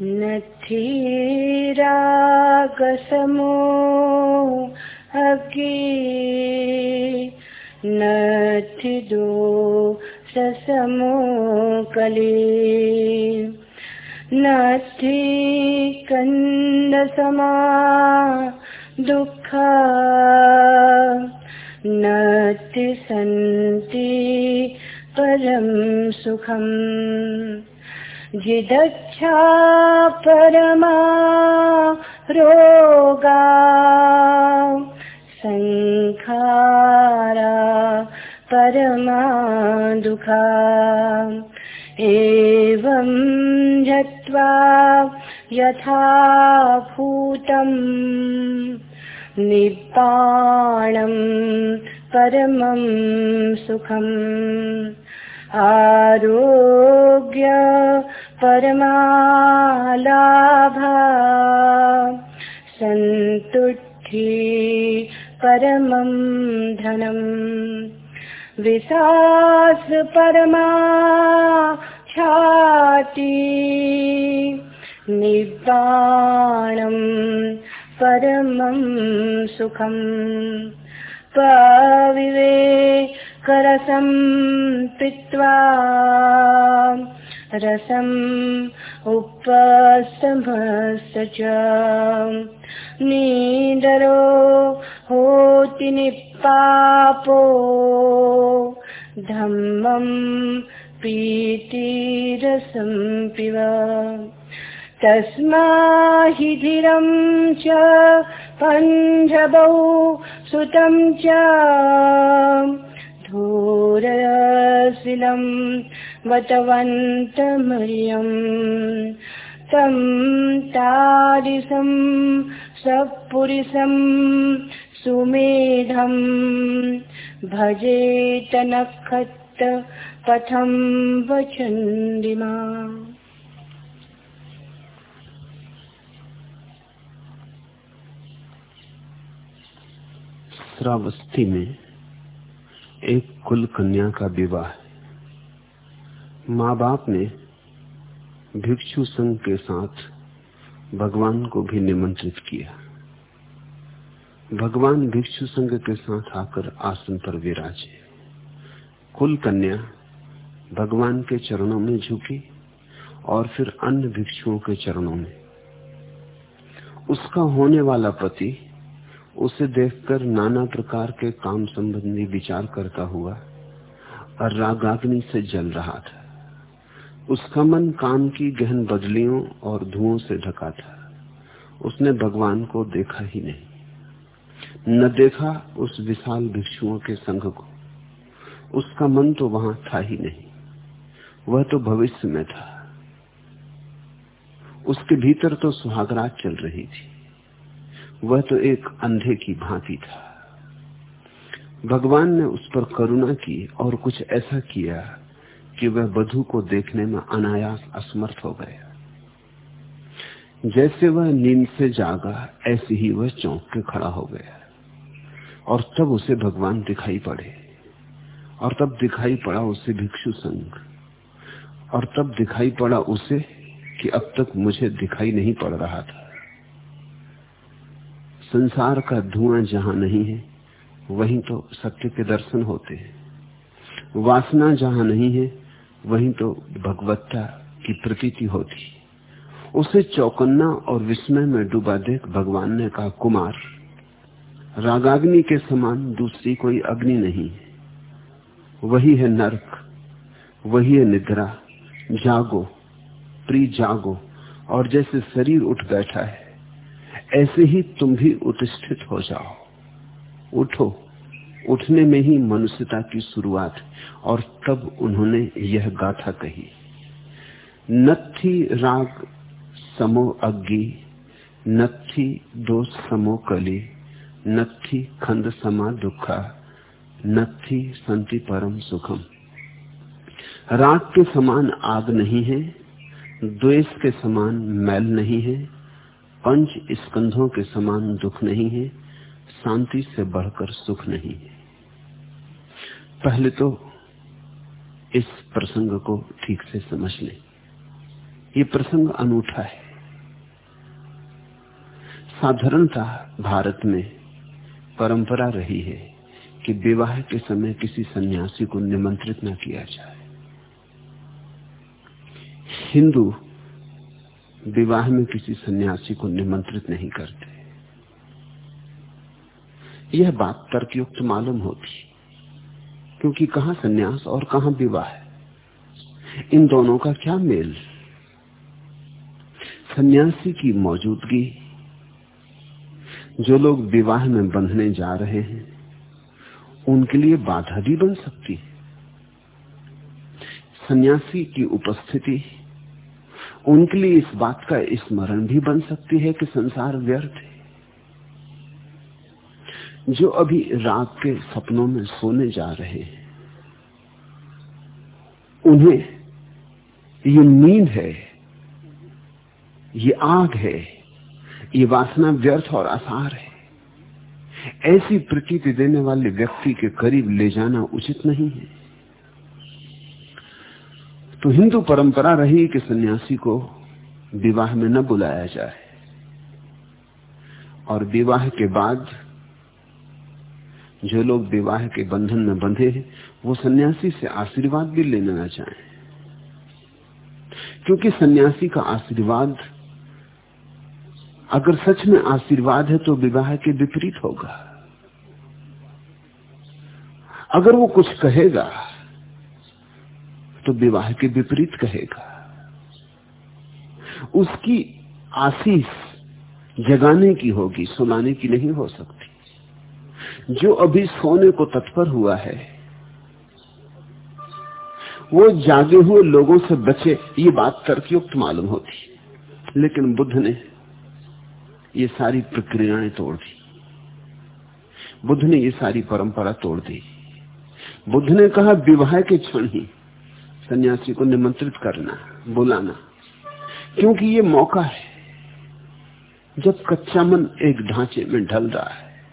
નથી રાગ સમો અગી નથી દો સસમો કલી નથી કંદ સમા દુઃખ નથી સંતિ પરમ સુખમ जिदच्छा परमा रोगा। सङ्खारा परमा दुःखा। एवं जत्वा यथा भूतम् निपाणम् परमं सुखम् आरोग्य परमालाभा। सन्तुष्टि परमं धनम् विशास परमा छाति निवाणम् परमं सुखम् पविवे करसं पीत्वा रसम् उपसमस्त च। नीडरो होति निपापो, धम्मं प्रीतिरसं पिब। तस्मा हि च पञ्जबौ सुतं च। धूरशिलं वतवन्तमर्यम् तं तारिसं सपुरिसं सुमेधं भजेत नखत् पथं वचन्दिमा श्रावस्ती में एक कुल कन्या का विवाह है। माँ बाप ने भिक्षु संघ के साथ भगवान को भी निमंत्रित किया। भगवान भिक्षु संघ के साथ आकर आसन पर विराजे। कुल कन्या भगवान के चरणों में झुकी और फिर अन्य भिक्षुओं के चरणों में। उसका होने वाला पति उसे देखकर नाना प्रकार के काम संबंधी विचार करता हुआ और रागाग्नि से जल रहा था। उसका मन काम की गहन बदलियों और धुओं से ढका था। उसने भगवान को देखा ही नहीं। न देखा उस विशाल भिक्षुओं के संघ को। उसका मन तो वहाँ था ही नहीं। वह तो भविष्य में था। उसके भीतर तो सुहागरात चल रही थी। वह तो एक अंधे की भांति था। भगवान ने उस पर करुणा की और कुछ ऐसा किया कि वह बधु को देखने में अनायास असमर्थ हो गया। जैसे वह नींद से जागा, ऐसे ही वह चौंक के खड़ा हो गया और तब उसे भगवान दिखाई पड़े और तब दिखाई पड़ा उसे भिक्षु संघ और तब दिखाई पड़ा उसे कि अब तक मुझे दिखाई नहीं पड़ रहा था। संसार का धुआँ जहाँ नहीं है, वहीं तो सत्य के दर्शन होते हैं। वासना जहाँ नहीं है, वहीं तो भगवत्ता की प्रतीति होती उसे चौकन्ना और विस्मय में डूबा देख भगवान ने कहा, कुमार, रागाग्नि के समान दूसरी कोई अग्नि नहीं है। वही है नरक, वही है निद्रा। जागो प्री जागो और जैसे शरीर उठ बैठा है ऐसे ही तुम भी उत्स्थित हो जाओ। उठो। उठने में ही मनुष्यता की शुरुआत और तब उन्होंने यह गाथा कही। नथी राग समो अग्गी नथी दोष समो कली नथी खंड समा दुखा नथी संति परम सुखम। राग के समान आग नहीं है, द्वेष के समान मैल नहीं है पंच स्कंधों के समान दुख नहीं है, शांति से बढ़कर सुख नहीं है। पहले तो इस प्रसंग को ठीक से समझ लें। ये प्रसंग अनूठा है। साधारणता भारत में परंपरा रही है कि विवाह के समय किसी सन्यासी को निमंत्रित न किया जाए। हिंदू विवाह में किसी सन्यासी को निमंत्रित नहीं करते। यह बात तर्कयुक्त मालूम होती, क्योंकि कहा सन्यास और कहा विवाह है। इन दोनों का क्या मेल? सन्यासी की मौजूदगी, जो लोग विवाह में बंधने जा रहे हैं, उनके लिए बाधा भी बन सकती है। सन्यासी की उपस्थिति उनके लिए इस बात का स्मरण भी बन सकती है कि संसार व्यर्थ है। जो अभी रात के सपनों में सोने जा रहे हैं, उन्हें ये नींद है, ये आग है, ये वासना व्यर्थ और आसार है। ऐसी प्रकृति देने वाले व्यक्ति के करीब ले जाना उचित नहीं है। तो हिंदू परंपरा रही कि सन्यासी को विवाह में न बुलाया जाए। और विवाह के बाद जो लोग विवाह के बंधन में बंधे हैं, वो सन्यासी से आशीर्वाद भी लेना ना चाहें क्योंकि सन्यासी का आशीर्वाद, अगर सच में आशीर्वाद है तो विवाह के विपरीत होगा। अगर वो कुछ कहेगा तो विवाह के विपरीत कहेगा। उसकी आशीष जगाने की होगी, सुनाने की नहीं हो सकती। जो अभी सोने को तत्पर हुआ है, वो जागे हुए लोगों से बचे, ये बात तर्कयुक्त मालूम होती। लेकिन बुद्ध ने ये सारी प्रक्रियाएँ तोड़ दी। बुद्ध ने ये सारी परंपरा तोड़ दी। बुद्ध ने कहा, विवाह के क्षण ही सन्यासी को निमंत्रित करना, बुलाना। क्योंकि ये मौका है, जब कच्चा मन एक ढांचे में ढल रहा है,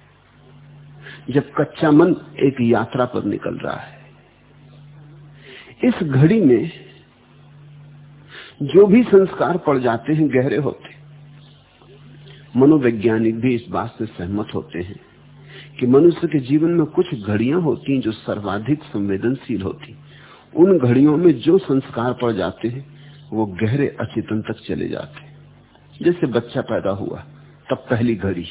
जब कच्चा मन एक यात्रा पर निकल रहा है। इस घड़ी में जो भी संस्कार पड़ जाते हैं, गहरे होते मनोवैज्ञानिक भी इस बात से सहमत होते हैं कि मनुष्य के जीवन में कुछ घड़ियाँ होती हैं जो सर्वाधिक संवेदनशील होती उन घड़ियों में जो संस्कार पड़ जाते हैं, वो गहरे अचेतन तक चले जाते हैं। जैसे बच्चा पैदा हुआ, तब पहली घड़ी।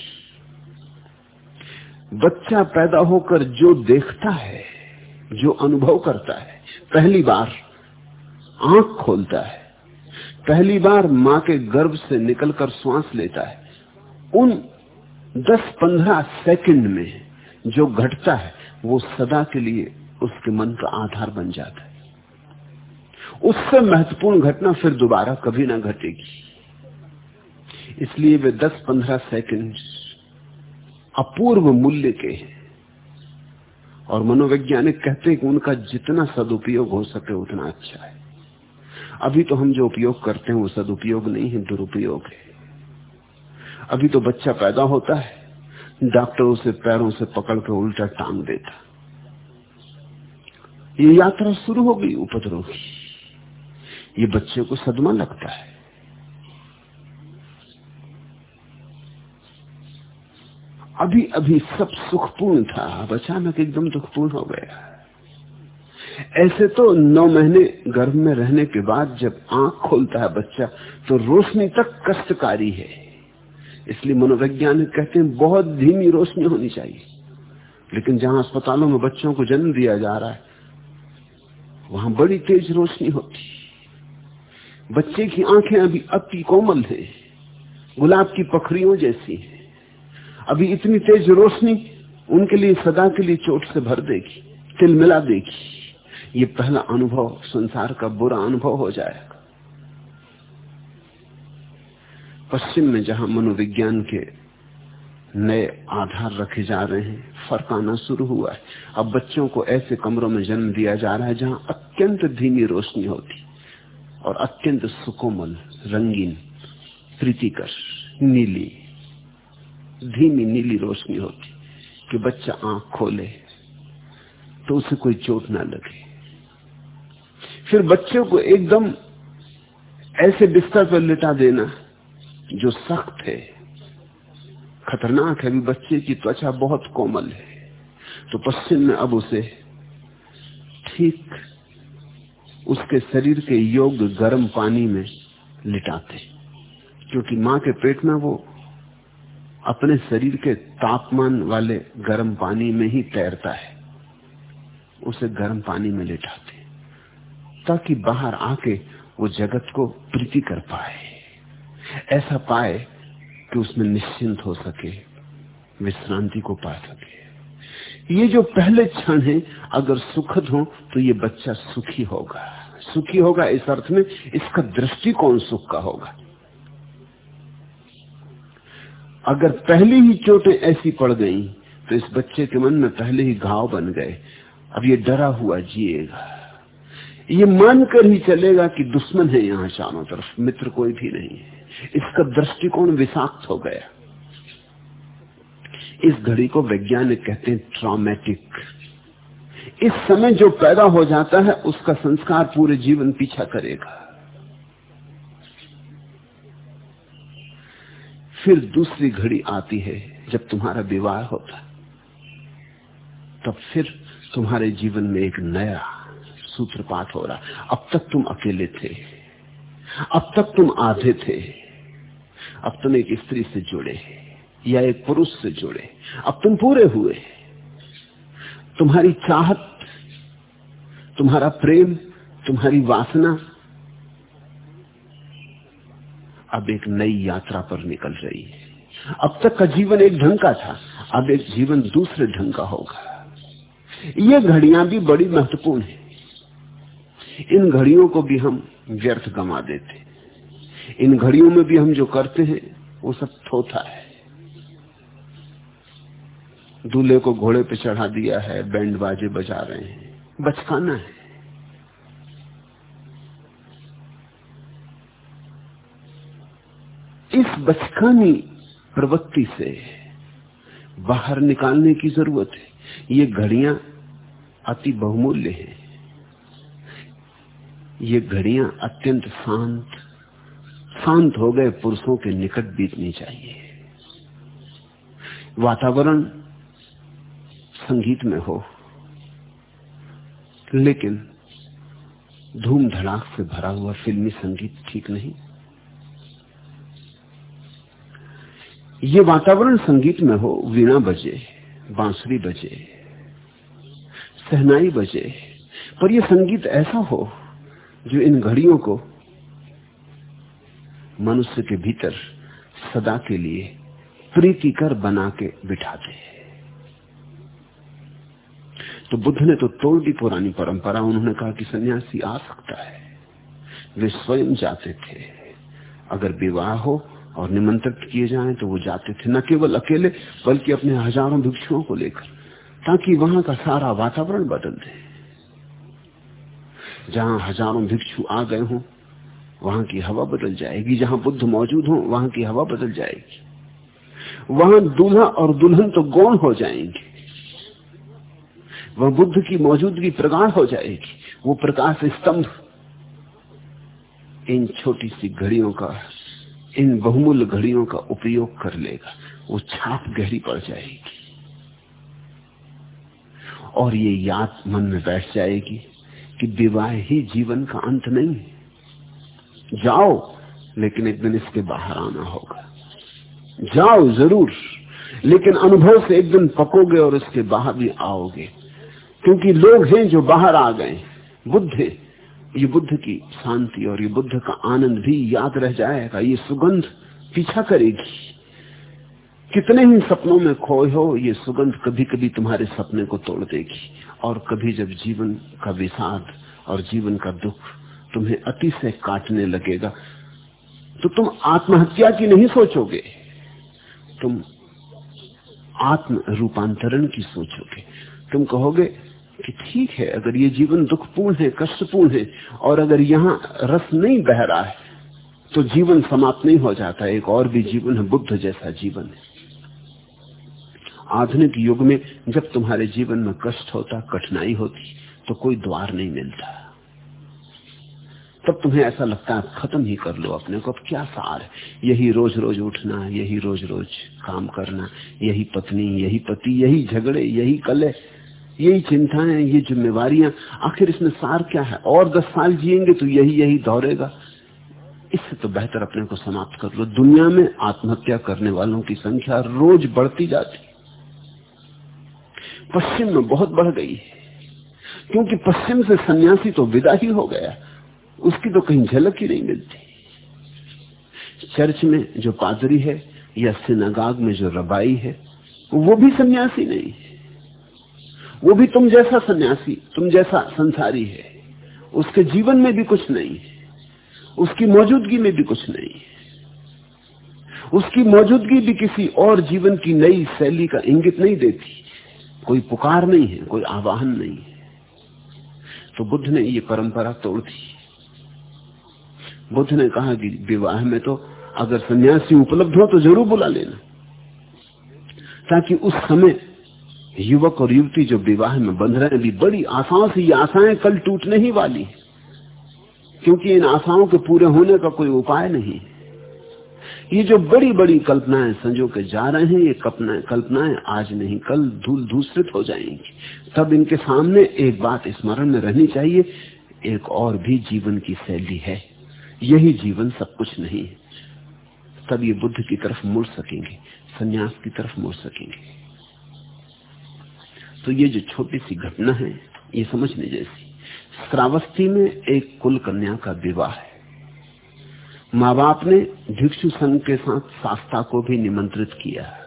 बच्चा पैदा होकर जो देखता है, जो अनुभव करता है, पहली बार आँख खोलता है, पहली बार माँ के गर्भ से निकलकर श्वास लेता है, उन 10-15 सेकंड में जो घटता है, वो सदा के लिए उसके मन का आधार बन जाता है। उससे महत्वपूर्ण घटना फिर दोबारा कभी ना घटेगी। इसलिए वे 10-15 सेकंड अपूर्व मूल्य के हैं। और मनोवैज्ञानिक कहते हैं कि उनका जितना सदुपयोग हो सके उतना अच्छा है। अभी तो हम जो उपयोग करते हैं वो सदुपयोग नहीं है, दुरुपयोग है। अभी तो बच्चा पैदा होता है, डॉक्टर उसे पैरों से पकड़ के उल्टा टांग देता। ये यात्रा शुरू हो गई, उपद्रव की। ये बच्चे को सदमा लगता है। अभी अभी सब सुखपूर्ण था, अब अचानक एकदम दुखपूर्ण हो गया। ऐसे तो नौ महीने गर्भ में रहने के बाद जब आँख खोलता है बच्चा तो रोशनी तक कष्टकारी है। इसलिए मनोवैज्ञानिक कहते हैं, बहुत धीमी रोशनी होनी चाहिए। लेकिन जहाँ अस्पतालों में बच्चों को जन्म दिया जा रहा है, वहाँ बड़ी तेज रोशनी होती बच्चे की आँखें अभी अति कोमल है। गुलाब की पखरियों जैसी है। अभी इतनी तेज रोशनी उनके लिए सदा के लिए चोट से भर देगी, तिल मिला देगी। ये पहला अनुभव संसार का बुरा अनुभव हो जाएगा। पश्चिम में जहाँ मनोविज्ञान के नए आधार रखे जा रहे हैं, फ़र्क आना शुरू हुआ है। अब बच्चों को ऐसे कमरों में जन्म दिया जा रहा है जहाँ अत्यंत धीमी रोशनी होती। और अत्यंत सुकोमल, रंगीन, प्रीतिकर, नीली, धीमी नीली रोशनी होती कि बच्चा आँख खोले तो उसे कोई चोट ना लगे। फिर बच्चे को एकदम ऐसे बिस्तर पर लिटा देना जो सख्त है। खतरनाक है, अभी बच्चे की त्वचा बहुत कोमल है। तो पश्चिम में अब उसे ठीक उसके शरीर के योग्य गर्म पानी में लिटाते। क्योंकि माँ के पेट में वो अपने शरीर के तापमान वाले गर्म पानी में ही तैरता है। उसे गर्म पानी में लिटाते, ताकि बाहर आके वो जगत को प्रीति कर पाए। ऐसा पाए कि उसमें निश्चिंत हो सके, विश्रांति को पा सके। ये जो पहले क्षण है, अगर सुखद हो तो ये बच्चा सुखी होगा। सुखी होगा इस अर्थ में, इसका दृष्टिकोण सुख का होगा। अगर पहली ही चोटें ऐसी पड़ गई तो इस बच्चे के मन में पहले ही घाव बन गए। अब ये डरा हुआ जिएगा। ये मानकर ही चलेगा कि दुश्मन है यहाँ चारों तरफ़, मित्र कोई भी नहीं है। इसका दृष्टिकोण विषाक्त हो गया। इस घड़ी को वैज्ञानिक कहते हैं ट्रॉमेटिक इस समय जो पैदा हो जाता है, उसका संस्कार पूरे जीवन पीछा करेगा। फिर दूसरी घड़ी आती है, जब तुम्हारा विवाह होता तब फिर तुम्हारे जीवन में एक नया सूत्रपात हो रहा अब तक तुम अकेले थे। अब तक तुम आधे थे। अब तुम एक स्त्री से जुड़े या एक पुरुष से जुड़े। अब तुम पूरे हुए तुम्हारी चाहत, तुम्हारा प्रेम, तुम्हारी वासना अब एक नई यात्रा पर निकल रही है। अब तक का जीवन एक ढंग का था, अब एक जीवन दूसरे ढंग का होगा। ये घड़ियाँ भी बड़ी महत्वपूर्ण है। इन घड़ियों को भी हम व्यर्थ गंवा देते इन घड़ियों में भी हम जो करते हैं, वो सब थोथा है। दूल्हे को घोड़े पे चढ़ा दिया है, बैंड बाजे बजा रहे हैं। बचकाना है। इस बचकानी प्रवृत्ति से बाहर निकालने की ज़रूरत है। ये घड़ियाँ अति बहुमूल्य है। ये घड़ियाँ अत्यंत शांत शांत हो गए पुरुषों के निकट बीतनी चाहिए। वातावरण संगीत में हो, लेकिन धूम धड़ाक से भरा हुआ फिल्मी संगीत ठीक नहीं। ये वातावरण संगीत में हो, वीणा बजे, बांसुरी बजे, सहनाई बजे, पर यह संगीत ऐसा हो जो इन घड़ियों को मनुष्य के भीतर सदा के लिए प्रीतिकर बना के बिठाते तो बुद्ध ने तो तोड़ दी पुरानी परंपरा। उन्होंने कहा कि सन्यासी आ सकता है। वे स्वयं जाते थे। अगर विवाह हो और निमंत्रित किए जाएँ तो वो जाते थे न केवल अकेले, बल्कि अपने हज़ारों भिक्षुओं को लेकर, ताकि वहाँ का सारा वातावरण बदल दे। जहाँ हज़ारों भिक्षु आ गए हों, वहाँ की हवा बदल जाएगी। जहाँ बुद्ध मौजूद हो, वहाँ की हवा बदल जाएगी। वहाँ दूल्हा और दुल्हन तो गौण हो जाएँगे। वह बुद्ध की मौजूदगी प्रगाढ़ हो जाएगी। वो प्रकाश स्तंभ, इन छोटी सी घड़ियों का, इन बहुमूल्य घड़ियों का उपयोग कर लेगा। वो छाप गहरी पड़ जाएगी। और ये याद मन में बैठ जाएगी कि विवाह ही जीवन का अंत नहीं। है जाओ, लेकिन एक दिन इसके बाहर आना होगा। जाओ ज़रूर, लेकिन अनुभव से एक दिन पकोगे और इसके बाहर भी आओगे। क्योंकि लोग हैं जो बाहर आ गए। बुद्ध ये बुद्ध की शांति और ये बुद्ध का आनंद भी याद रह जाएगा। ये सुगंध पीछा करेगी। कितने ही सपनों में खोए हो, ये सुगंध कभी कभी तुम्हारे सपने को तोड़ देगी। और कभी जब जीवन का विषाद और जीवन का दुख तुम्हें अति से काटने लगेगा तो तुम आत्महत्या की नहीं सोचोगे। तुम आत्म रूपांतरण की सोचोगे। तुम कहोगे कि ठीक है, अगर ये जीवन दुखपूर्ण है, कष्टपूर्ण है, और अगर यहाँ रस नहीं बह रहा है तो जीवन समाप्त नहीं हो जाता एक और भी जीवन है, बुद्ध जैसा जीवन है। आधुनिक युग में जब तुम्हारे जीवन में कष्ट होता, कठिनाई होती तो कोई द्वार नहीं मिलता। तब तुम्हें ऐसा लगता है खत्म ही कर लो अपने को, अब क्या सार है? यही रोज रोज उठना, यही रोज रोज काम करना, यही पत्नी, यही पति, यही झगड़े, यही कले यही चिंताएँ, ये जिम्मेवारियाँ। आखिर इसमें सार क्या है? और दस साल जिएँगे तो यही यही दौड़ेगा इससे तो बेहतर अपने को समाप्त कर लो। दुनिया में आत्महत्या करने वालों की संख्या रोज बढ़ती जाती। पश्चिम में बहुत बढ़ गई है। क्योंकि पश्चिम से सन्यासी तो विदा ही हो गया। उसकी तो कहीं झलक ही नहीं मिलती। चर्च में जो पादरी है या सिनागाग में जो रबाई है, वो भी सन्यासी नहीं है। वो भी तुम जैसा सन्यासी, तुम जैसा संसारी है। उसके जीवन में भी कुछ नहीं है उसकी मौजूदगी में भी कुछ नहीं। है उसकी मौजूदगी भी किसी और जीवन की नई शैली का इंगित नहीं देती। कोई पुकार नहीं है, कोई आवाहन नहीं है। तो बुद्ध ने ये परंपरा तोड़ दी। बुद्ध ने कहा कि विवाह में तो अगर सन्यासी उपलब्ध हो तो ज़रूर बुला लेना, ताकि उस समय युवक और युवती जो विवाह में बंध रहे हैं भी बड़ी आशाओं से ये आशाएँ कल टूटने ही वाली क्योंकि इन आशाओं के पूरे होने का कोई उपाय नहीं ये जो बड़ी बड़ी कल्पनाएँ संजो के जा रहे हैं, ये कल्पनाएँ कल्पनाएँ आज नहीं, कल धूल धूसरित हो जाएँगी। तब इनके सामने एक बात स्मरण में रहनी चाहिए, एक और भी जीवन की शैली है। यही जीवन सब कुछ नहीं है। तब ये बुद्ध की तरफ़ मुड़ सकेंगे, संन्यास की तरफ़ मुड़ सकेंगे। तो ये जो छोटी सी घटना है, ये समझने जैसी। श्रावस्ती में एक कुल कन्या का विवाह है। माँ बाप ने भिक्षु संघ के साथ शास्ता को भी निमंत्रित किया।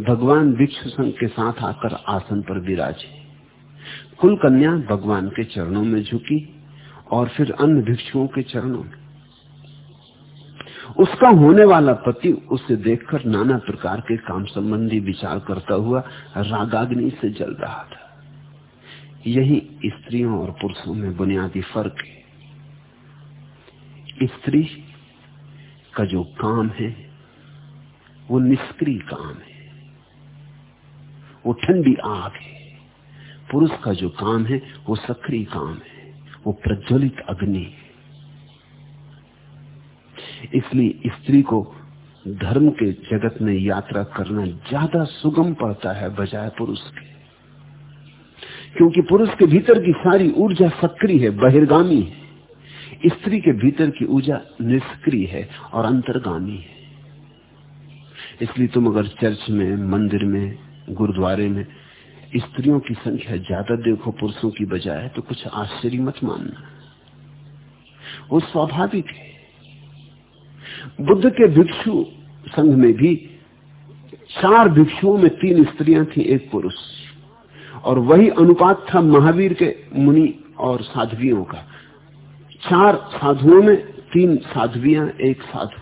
भगवान भिक्षु संघ के साथ आकर आसन पर विराजे। कुल कन्या भगवान के चरणों में झुकी और फिर अन्य भिक्षुओं के चरणों में उसका होने वाला पति उसे देखकर नाना प्रकार के काम संबंधी विचार करता हुआ रागाग्नि से जल रहा था। यही स्त्रियों और पुरुषों में बुनियादी फ़र्क है। स्त्री का जो काम है, वो निष्क्रिय काम है। वो ठंडी आग है। पुरुष का जो काम है, वो सक्रिय काम है। वो प्रज्वलित अग्नि है। इसलिए स्त्री को धर्म के जगत में यात्रा करना ज़्यादा सुगम पड़ता है बजाय पुरुष के। क्योंकि पुरुष के भीतर की सारी ऊर्जा सक्रिय है, बहिर्गामी है। स्त्री के भीतर की ऊर्जा निष्क्रिय है और अंतर्गामी है। इसलिए तुम अगर चर्च में, मंदिर में, गुरुद्वारे में स्त्रियों की संख्या ज़्यादा देखो पुरुषों की बजाय तो कुछ आश्चर्य मत मानना। वो स्वाभाविक है। बुद्ध के भिक्षु संघ में भी चार भिक्षुओं में तीन स्त्रियाँ थी, एक पुरुष। और वही अनुपात था महावीर के मुनि और साध्वियों का। चार साधुओं में तीन साध्वियाँ, एक साधु।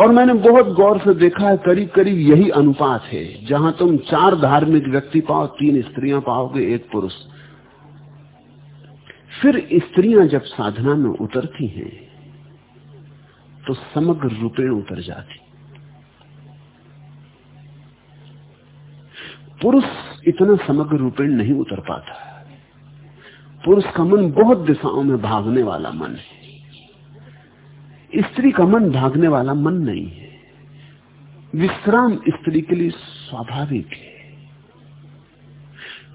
और मैंने बहुत गौर से देखा है करीब करीब यही अनुपात है। जहाँ तुम चार धार्मिक व्यक्ति पाओ, तीन स्त्रियाँ पाओगे, एक पुरुष। फिर स्त्रियाँ जब साधना में उतरती हैं तो समग्र रूपेण उतर जाती। पुरुष इतना समग्र रूपेण नहीं उतर पाता। पुरुष का मन बहुत दिशाओं में भागने वाला मन है। स्त्री का मन भागने वाला मन नहीं है। विश्राम स्त्री के लिए स्वाभाविक है।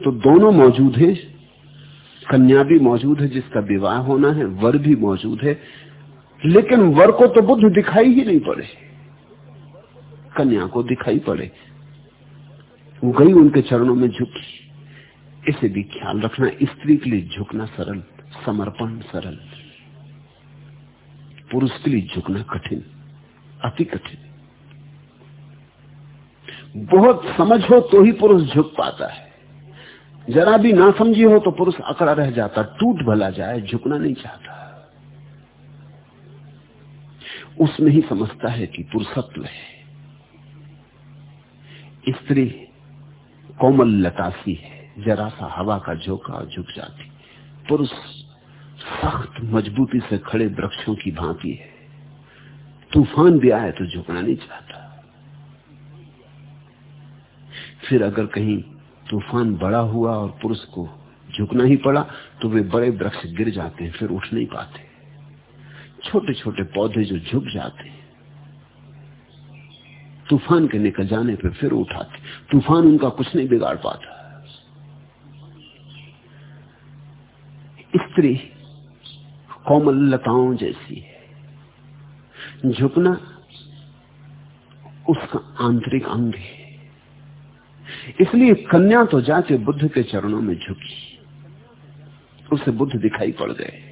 तो दोनों मौजूद हैं। कन्या भी मौजूद है जिसका विवाह होना है, वर भी मौजूद है। लेकिन वर को तो बुद्ध दिखाई ही नहीं पड़े। कन्या को दिखाई पड़े। वो गई उनके चरणों में झुकी। इसे भी ख्याल रखना, स्त्री के लिए झुकना सरल, समर्पण सरल। पुरुष के लिए झुकना कठिन, अति कठिन। बहुत समझ हो तो ही पुरुष झुक पाता है। जरा भी ना समझी हो तो पुरुष अकड़ा रह जाता, टूट भला जाए, झुकना नहीं चाहता। उसमें ही समझता है कि पुरुषत्व है। स्त्री कोमल लतासी है, जरा सा हवा का झोंका झुक जाती। पुरुष सख्त, मजबूती से खड़े वृक्षों की भांति है। तूफ़ान भी आए तो झुकना नहीं चाहता। फिर अगर कहीं तूफ़ान बड़ा हुआ और पुरुष को झुकना ही पड़ा तो वे बड़े वृक्ष गिर जाते हैं, फिर उठ नहीं पाते। छोटे छोटे पौधे जो झुक जाते तूफ़ान के निकल जाने पर फिर उठाते तूफ़ान उनका कुछ नहीं बिगाड़ पाता। स्त्री कोमल लताओं जैसी है। झुकना उसका आंतरिक अंग है। इसलिए कन्या तो जाके बुद्ध के चरणों में झुकी। उसे बुद्ध दिखाई पड़ गए।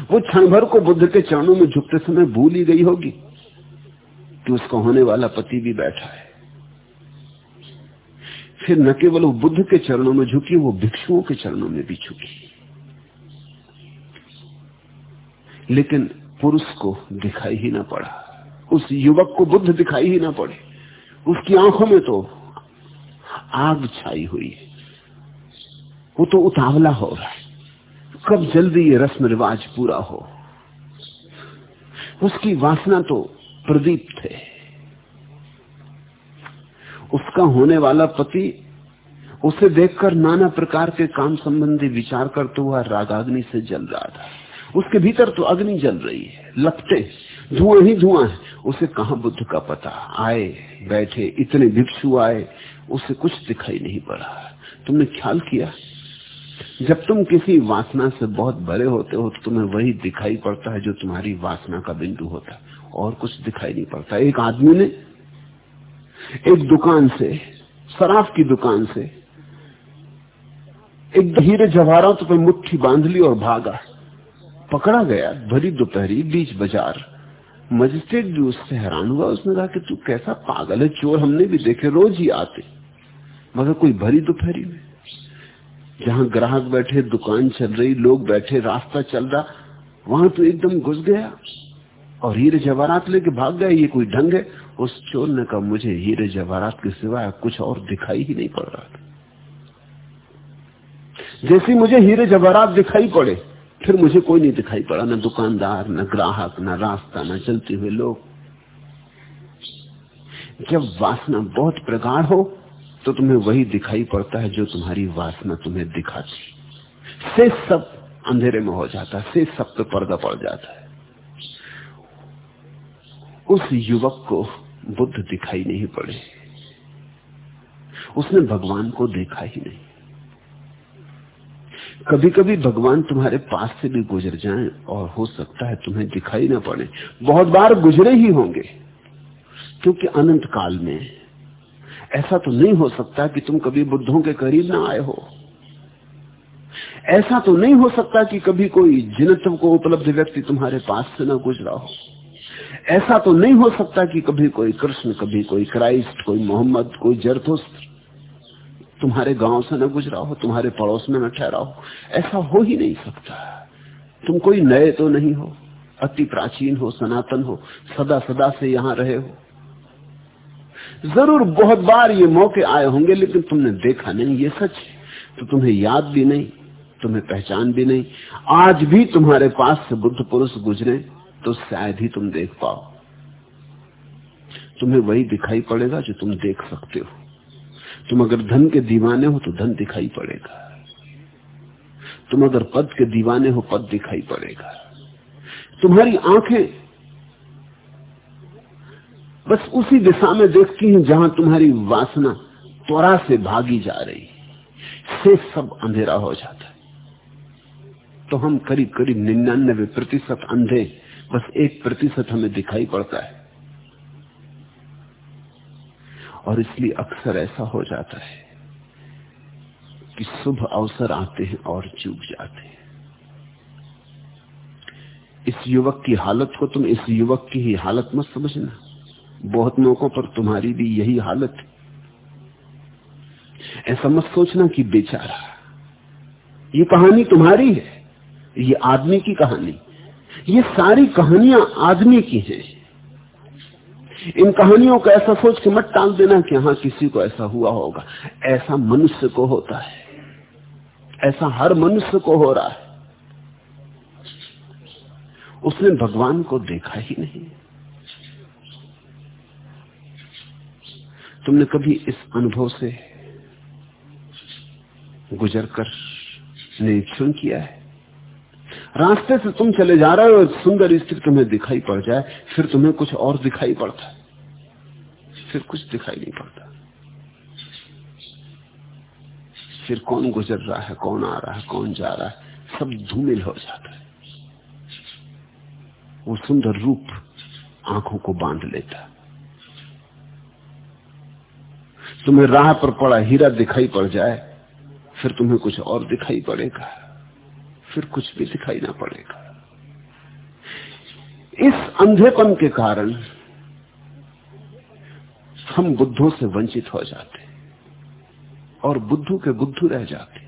वो क्षण भर को बुद्ध के चरणों में झुकते समय भूल ही गई होगी कि उसका होने वाला पति भी बैठा है। फिर न केवल वो बुद्ध के चरणों में झुकी, वो भिक्षुओं के चरणों में भी झुकी। लेकिन पुरुष को दिखाई ही ना पड़ा। उस युवक को बुद्ध दिखाई ही ना पड़े। उसकी आँखों में तो आग छाई हुई है। वो तो उतावला हो रहा है। कब जल्दी ये रस्म रिवाज पूरा हो? उसकी वासना तो प्रदीप थे। उसका होने वाला पति, उसे देखकर नाना प्रकार के काम संबंधी विचार करते हुआ रागाग्नि से जल रहा था। उसके भीतर तो अग्नि जल रही है, लपटे, धुआँ ही धुआँ है। उसे कहा बुद्ध का पता? आए, बैठे, इतने भिक्षु आए, उसे कुछ दिखाई नहीं पड़ा। तुमने ख्याल किया? जब तुम किसी वासना से बहुत बड़े होते हो तो तुम्हें वही दिखाई पड़ता है जो तुम्हारी वासना का बिंदु होता है। और कुछ दिखाई नहीं पड़ता। एक आदमी ने एक दुकान से, शराब की दुकान से, एक हीरे जवाहरात पे मुट्ठी बाँध ली और भागा। पकड़ा गया, भरी दोपहरी, बीच बाज़ार। मजिस्ट्रेट भी उससे हैरान हुआ। उसने कहा कि तू कैसा पागल है, चोर हमने भी देखे, रोज ही आते। मगर कोई भरी दोपहरी में? जहाँ ग्राहक बैठे, दुकान चल रही, लोग बैठे, रास्ता चल रहा, वहाँ तो एकदम घुस गया। और हीरे जवाहरात लेके भाग गया, ये कोई ढंग है? उस चोर ने कहा, मुझे हीरे जवाहरात के सिवाय कुछ और दिखाई ही नहीं पड़ रहा था। जैसे मुझे हीरे जवाहरात दिखाई पड़े, फिर मुझे कोई नहीं दिखाई पड़ा। न दुकानदार, न ग्राहक, न रास्ता, न चलते हुए लोग। जब वासना बहुत प्रगाढ़ हो तो तुम्हें वही दिखाई पड़ता है जो तुम्हारी वासना तुम्हें दिखाती से सब अंधेरे में हो जाता है, से सब पे पर्दा पड़ जाता है। उस युवक को बुद्ध दिखाई नहीं पड़े। उसने भगवान को देखा ही नहीं। कभी कभी भगवान तुम्हारे पास से भी गुजर जाएँ और हो सकता है तुम्हें दिखाई ना पड़े। बहुत बार गुजरे ही होंगे, क्योंकि अनंत काल में ऐसा तो नहीं हो सकता कि तुम कभी बुद्धों के करीब ना आए हो। ऐसा तो नहीं हो सकता कि कभी कोई जिनत्व को उपलब्ध व्यक्ति तुम्हारे पास से ना गुजरा हो। ऐसा तो नहीं हो सकता कि कभी कोई कृष्ण, कभी कोई क्राइस्ट, कोई मोहम्मद, कोई जरथुस्त तुम्हारे गाँव से न गुजरा हो, तुम्हारे पड़ोस में न ठहरा हो। ऐसा हो ही नहीं सकता। तुम कोई नए तो नहीं हो, अति प्राचीन हो, सनातन हो सदा सदा से यहाँ रहे हो। ज़रूर बहुत बार ये मौके आए होंगे, लेकिन तुमने देखा नहीं, ये सच तो तुम्हें याद भी नहीं, तुम्हें पहचान भी नहीं। आज भी तुम्हारे पास से बुद्ध पुरुष गुजरे तो शायद ही तुम देख पाओ। तुम्हें वही दिखाई पड़ेगा जो तुम देख सकते हो। तुम अगर धन के दीवाने हो तो धन दिखाई पड़ेगा। तुम अगर पद के दीवाने हो, पद दिखाई पड़ेगा। तुम्हारी आँखें बस उसी दिशा में देखती हैं जहाँ तुम्हारी वासना त्वरा से भागी जा रही से सब अंधेरा हो जाता है। तो हम करीब करीब निन्यानबे प्रतिशत अंधे, बस एक प्रतिशत हमें दिखाई पड़ता है। और इसलिए अक्सर ऐसा हो जाता है कि शुभ अवसर आते हैं और चूक जाते हैं। इस युवक की हालत को तुम इस युवक की ही हालत मत समझना। बहुत मौकों पर तुम्हारी भी यही हालत है। ऐसा मत सोचना कि बेचारा, ये कहानी तुम्हारी है, ये आदमी की कहानी, ये सारी कहानियाँ आदमी की हैं। इन कहानियों को ऐसा सोच के मत टाल देना कि हाँ किसी को ऐसा हुआ होगा। ऐसा मनुष्य को होता है। ऐसा हर मनुष्य को हो रहा है। उसने भगवान को देखा ही नहीं। तुमने कभी इस अनुभव से गुजर कर निरीक्षण किया है? रास्ते से तुम चले जा रहे हो, सुंदर स्त्री तुम्हें दिखाई पड़ जाए, फिर तुम्हें कुछ और दिखाई पड़ता है। फिर कुछ दिखाई नहीं पड़ता। फिर कौन गुजर रहा है, कौन आ रहा है, कौन जा रहा है, सब धूमिल हो जाता है। वो सुंदर रूप आँखों को बाँध लेता तुम्हें राह पर पड़ा हीरा दिखाई पड़ जाए, फिर तुम्हें कुछ और दिखाई पड़ेगा, फिर कुछ भी दिखाई ना पड़ेगा। इस अंधेपन के कारण हम बुद्धों से वंचित हो जाते और बुद्धू के बुद्धू रह जाते।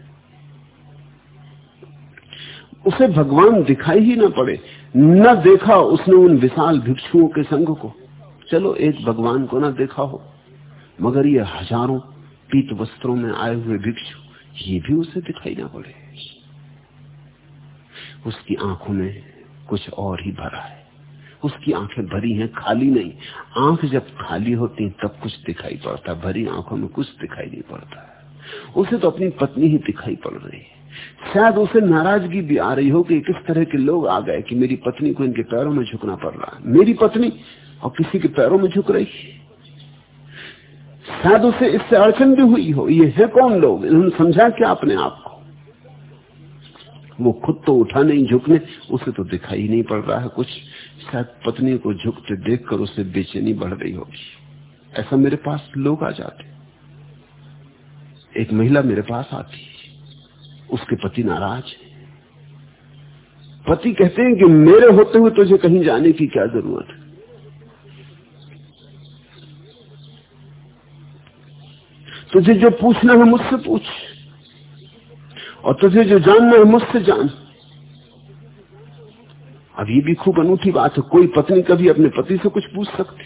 उसे भगवान दिखाई ही ना पड़े, न देखा उसने उन विशाल भिक्षुओं के संग को। चलो एक भगवान को ना देखा हो। मगर ये हज़ारों पीत वस्त्रों में आए हुए भिक्षु, ये भी उसे दिखाई ना पड़े। उसकी आँखों में कुछ और ही भरा है। उसकी आँखें भरी हैं, खाली नहीं। आँख जब खाली होती, तब कुछ दिखाई पड़ता। भरी आँखों में कुछ दिखाई नहीं पड़ता। उसे तो अपनी पत्नी ही दिखाई पड़ रही है। शायद उसे नाराज़गी भी आ रही हो कि किस तरह के लोग आ गए कि मेरी पत्नी को इनके पैरों में झुकना पड़ रहा है। मेरी पत्नी और किसी के पैरों में झुक रही शायद उसे इससे अड़चन भी हुई हो। ये है कौन लोग? इन्होंने समझा क्या अपने आप को? वो खुद तो उठा नहीं झुकने, उसे तो दिखाई नहीं पड़ रहा है कुछ। शायद पत्नी को झुकते देखकर उसे बेचैनी बढ़ रही होगी। ऐसा मेरे पास लोग आ जाते। एक महिला मेरे पास आती उसके पति नाराज़ है। पति कहते हैं कि मेरे होते हुए तुझे कहीं जाने की क्या ज़रूरत है? तुझे जो पूछना है मुझसे पूछ। और तुझे जो जानना है मुझसे जान। अब ये भी खूब अनूठी बात है, कोई पत्नी कभी अपने पति से कुछ पूछ सकती।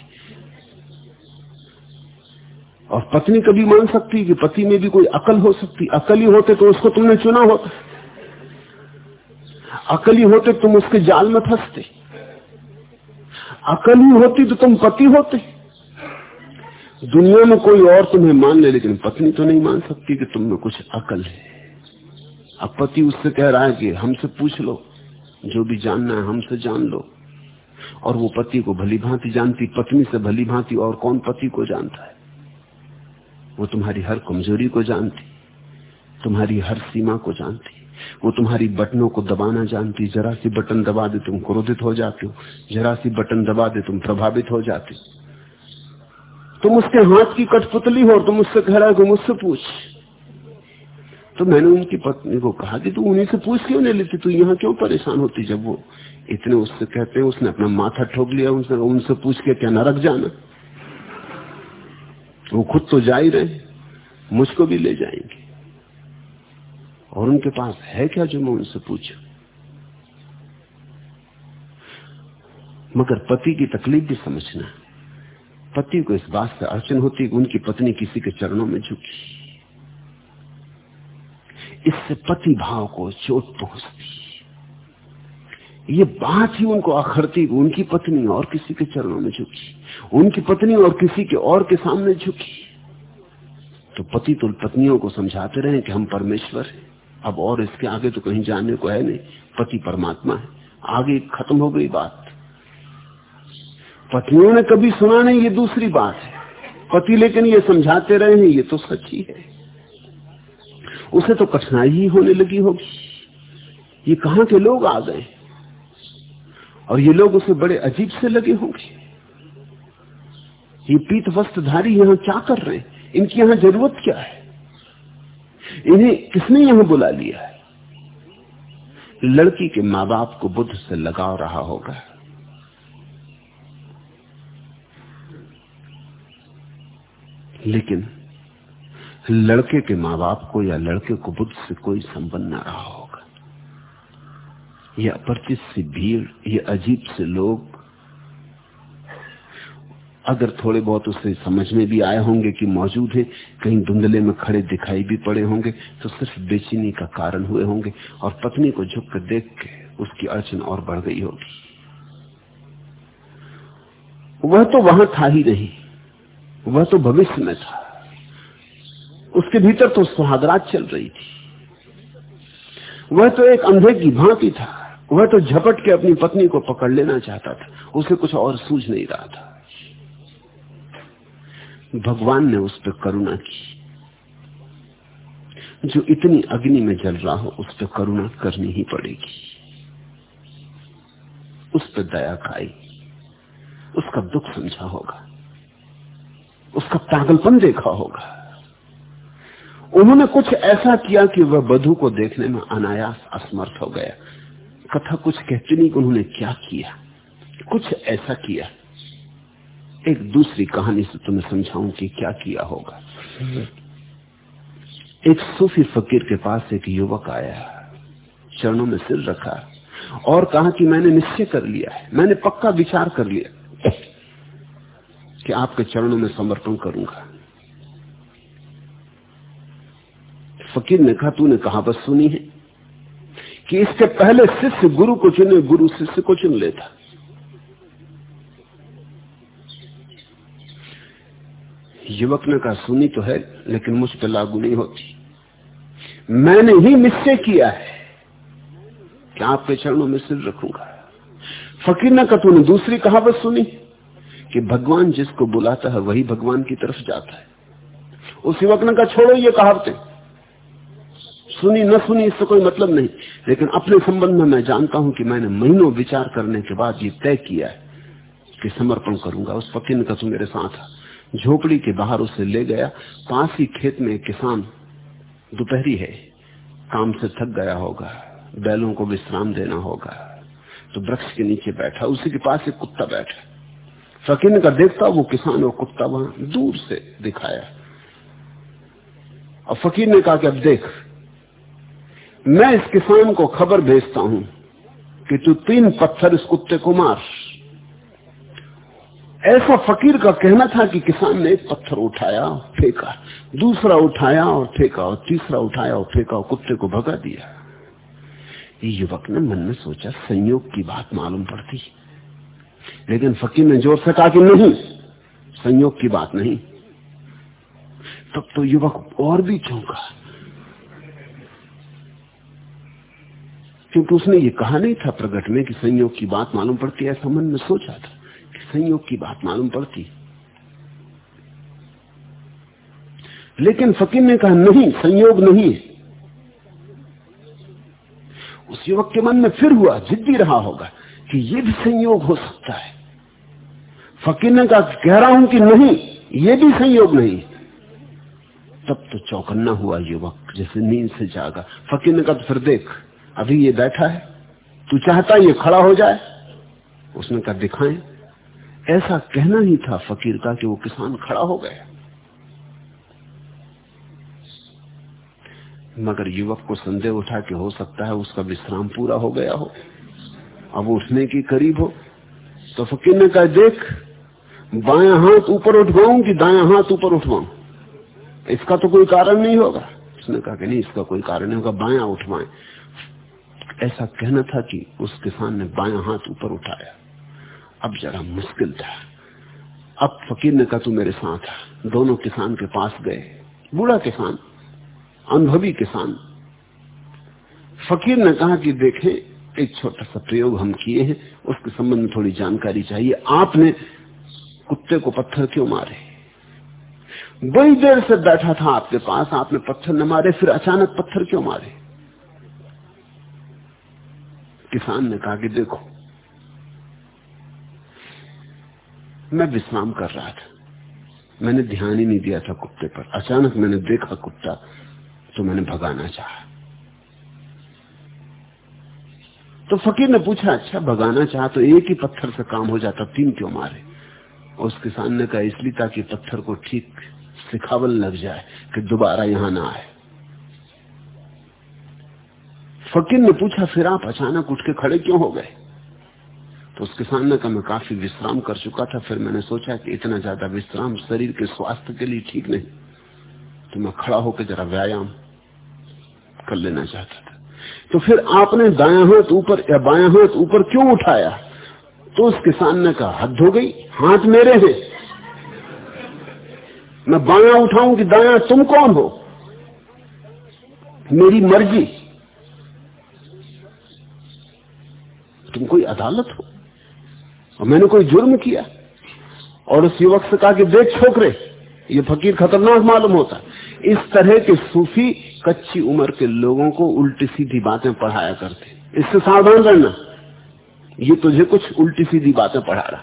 और पत्नी कभी मान सकती कि पति में भी कोई अकल हो सकती। अकल ही होते तो उसको तुमने चुना होता। अकल ही होते तुम उसके जाल में फंसते। अकल ही होती तो तुम पति होते। दुनिया में कोई और तुम्हें मान ले, लेकिन पत्नी तो नहीं मान सकती कि तुम में कुछ अकल है। अब पति उससे कह रहा है कि हमसे पूछ लो, जो भी जानना है हमसे जान लो। और वो पति को भली भांति जानती, पत्नी से भली भांति और कौन पति को जानता है? वो तुम्हारी हर कमज़ोरी को जानती, तुम्हारी हर सीमा को जानती, वो तुम्हारी बटनों को दबाना जानती, जरा सी बटन दबा दे तुम क्रोधित हो जाते हो, जरा सी बटन दबा दे तुम प्रभावित हो जाते तुम उसके हाथ की कठपुतली हो तुम उससे कह रहा है मुझसे पूछ। तो मैंने उनकी पत्नी को कहा कि तू उन्हीं से पूछ क्यों नहीं लेती? तू यहाँ क्यों परेशान होती जब वो इतने उससे कहते हैं, उसने अपना माथा ठोक लिया उनसे उनसे पूछ के क्या नरक जाना? वो खुद तो जा ही रहे मुझको भी ले जाएँगे। और उनके पास है क्या जो मैं उनसे पूछू? मगर पति की तकलीफ़ भी समझना पति को इस बात से अड़चन होती कि उनकी पत्नी किसी के चरणों में झुकी। इससे पति भाव को चोट पहुँचती ये बात ही उनको अखरती उनकी पत्नी और किसी के चरणों में झुकी। उनकी पत्नी और किसी के और के सामने झुकी। तो पति तो पत्नियों को समझाते रहे कि हम परमेश्वर हैं। अब और इसके आगे तो कहीं जाने को है नहीं। पति परमात्मा है। आगे खत्म हो गई बात। पत्नियों ने कभी सुना नहीं, ये दूसरी बात है। पति लेकिन ये समझाते रहे हैं, ये तो सच ही। है उसे तो कठिनाई ही होने लगी होगी। ये कहाँ के लोग आ गए? और ये लोग उसे बड़े अजीब से लगे होंगे। ये पीत वस्त्रधारी यहाँ क्या कर रहे हैं? इनकी यहाँ ज़रूरत क्या है? इन्हें किसने यहाँ बुला लिया है? लड़की के माँ बाप को बुद्ध से लगाव रहा होगा। लेकिन लड़के के माँ बाप को या लड़के को बुद्ध से कोई संबंध ना रहा होगा। यह अपरिचित सी भीड़, ये अजीब से लोग, अगर थोड़े बहुत उसे समझ में भी आए होंगे कि मौजूद है, कहीं धुंधले में खड़े दिखाई भी पड़े होंगे तो सिर्फ़ बेचीनी का कारण हुए होंगे और पत्नी को झुक कर देख के उसकी अड़चन और बढ़ गई होगी। वह तो वहाँ था ही नहीं। वह तो भविष्य में था। उसके भीतर तो सुहागरात चल रही थी। वह तो एक अंधे की भांति था। वह तो झपट के अपनी पत्नी को पकड़ लेना चाहता था। उसे कुछ और सूझ नहीं रहा था। भगवान ने उस पर करुणा की। जो इतनी अग्नि में जल रहा हो, उस पर करुणा करनी ही पड़ेगी। उस पर दया खाई। उसका दुख समझा होगा। उसका पागलपन देखा होगा। उन्होंने कुछ ऐसा किया कि वह बधु को देखने में अनायास असमर्थ हो गया। कथा कुछ कहती नहीं कि उन्होंने क्या किया। कुछ ऐसा किया। एक दूसरी कहानी से तुम्हें समझाऊं कि क्या किया होगा। एक सूफी फकीर के पास एक युवक आया। चरणों में सिर रखा और कहा कि मैंने निश्चय कर लिया है। मैंने पक्का विचार कर लिया। कि आपके चरणों में समर्पण करूँगा। फकीर ने कहा, तूने कहा बस सुनी है कि इसके पहले शिष्य गुरु को चुने, गुरु शिष्य को चुन लेता? युवक ने कहा, सुनी तो है, लेकिन मुझ पर लागू नहीं होती। मैंने ही निश्चय किया है कि आपके चरणों में सिर रखूँगा। फकीर ने कहा, तूने दूसरी कहावत सुनी? कि भगवान जिसको बुलाता है वही भगवान की तरफ़ जाता है। उस युवक ने कहा, छोड़ो ये कहावतें। सुनी, न सुनी, इससे कोई मतलब नहीं। लेकिन अपने संबंध में मैं जानता हूँ कि मैंने महीनों विचार करने के बाद ये तय किया है कि समर्पण करूँगा। उस फकीर कहा तू मेरे साथ झोपड़ी के बाहर उसे ले गया। पास ही खेत में किसान दोपहरी है। काम से थक गया होगा। बैलों को विश्राम देना होगा। तो वृक्ष के नीचे बैठा। उसी के पास एक कुत्ता बैठा। फकीर ने का देखता, वो किसान और कुत्ता वहाँ दूर से दिखाया। और फकीर ने कहा कि अब देख, मैं इस किसान को खबर भेजता हूँ कि तू तीन पत्थर इस कुत्ते को मार। ऐसा फकीर का कहना था कि किसान ने एक पत्थर उठाया और फेंका, दूसरा उठाया और फेंका, और तीसरा उठाया और फेंका और कुत्ते को भगा दिया। युवक ने मन में सोचा, संयोग की बात मालूम पड़ती। लेकिन फकीर ने ज़ोर से कहा कि नहीं, संयोग की बात नहीं। तब तो युवक और भी चौंका क्योंकि उसने ये कहा नहीं था प्रकट में कि संयोग की बात मालूम पड़ती ऐसा मन में सोचा था कि संयोग की बात मालूम पड़ती। लेकिन फकीर ने कहा, नहीं, संयोग नहीं उस युवक के मन में फिर हुआ, जिद्दी रहा होगा। कि ये भी संयोग हो सकता है। फकीर ने कहा, कह रहा हूँ कि नहीं, ये भी संयोग नहीं। तब तो चौकन्ना हुआ युवक जैसे नींद से जागा। फकीर ने कहा, फिर देख, अभी ये बैठा है, तू चाहता ये खड़ा हो जाए? उसने कहा, दिखाएँ। ऐसा कहना ही था फकीर का कि वो किसान खड़ा हो गया। मगर युवक को संदेह उठा कि हो सकता है उसका विश्राम पूरा हो गया हो। अब उठने की करीब हो तो फकीर ने कहा, देख बाया हाथ ऊपर उठवाऊं कि दाया हाथ ऊपर उठवाऊं? इसका तो कोई कारण नहीं होगा। उसने कहा कि नहीं, इसका कोई कारण नहीं होगा बाया उठवाएँ। ऐसा कहना था कि उस किसान ने बाया हाथ ऊपर उठाया। अब जरा मुश्किल था। अब फकीर ने कहा, तू मेरे साथ दोनों किसान के पास गए। बूढ़ा किसान, अनुभवी किसान। फकीर ने कहा कि देखें एक छोटा सा प्रयोग हम किए हैं, उसके संबंध में थोड़ी जानकारी चाहिए। आपने कुत्ते को पत्थर क्यों मारे? बड़ी देर से बैठा था आपके पास, आपने पत्थर न मारे, फिर अचानक पत्थर क्यों मारे? किसान ने कहा कि देखो, मैं विश्राम कर रहा था। मैंने ध्यान ही नहीं दिया था कुत्ते पर। अचानक मैंने देखा कुत्ता तो मैंने भगाना चाहा। तो फकीर ने पूछा अच्छा भगाना चाह तो एक ही पत्थर से काम हो जाता, तीन क्यों मारे? और उस किसान ने कहा, इसलिए ताकि पत्थर को ठीक सिखावल लग जाए कि दोबारा यहाँ ना आए. फकीर ने पूछा, फिर आप अचानक उठ के खड़े क्यों हो गए? तो उस किसान ने कहा, मैं काफ़ी विश्राम कर चुका था, फिर मैंने सोचा कि इतना ज़्यादा विश्राम शरीर के स्वास्थ्य के लिए ठीक नहीं तो मैं खड़ा होकर जरा व्यायाम कर लेना चाहता तो फिर आपने दाया हाथ ऊपर, या बाया हाथ ऊपर क्यों उठाया? तो उस किसान ने कहा हद हो गई, हाथ मेरे हैं। मैं बाया उठाऊं कि दाया तुम कौन हो? मेरी मर्ज़ी। तुम कोई अदालत हो? और मैंने कोई जुर्म किया? और उस युवक से कहा कि देख छोकरे, ये फकीर खतरनाक मालूम होता। इस तरह के सूफी कच्ची उम्र के लोगों को उल्टी सीधी बातें पढ़ाया करते इससे सावधान रहना। ये तुझे कुछ उल्टी सीधी बातें पढ़ा रहा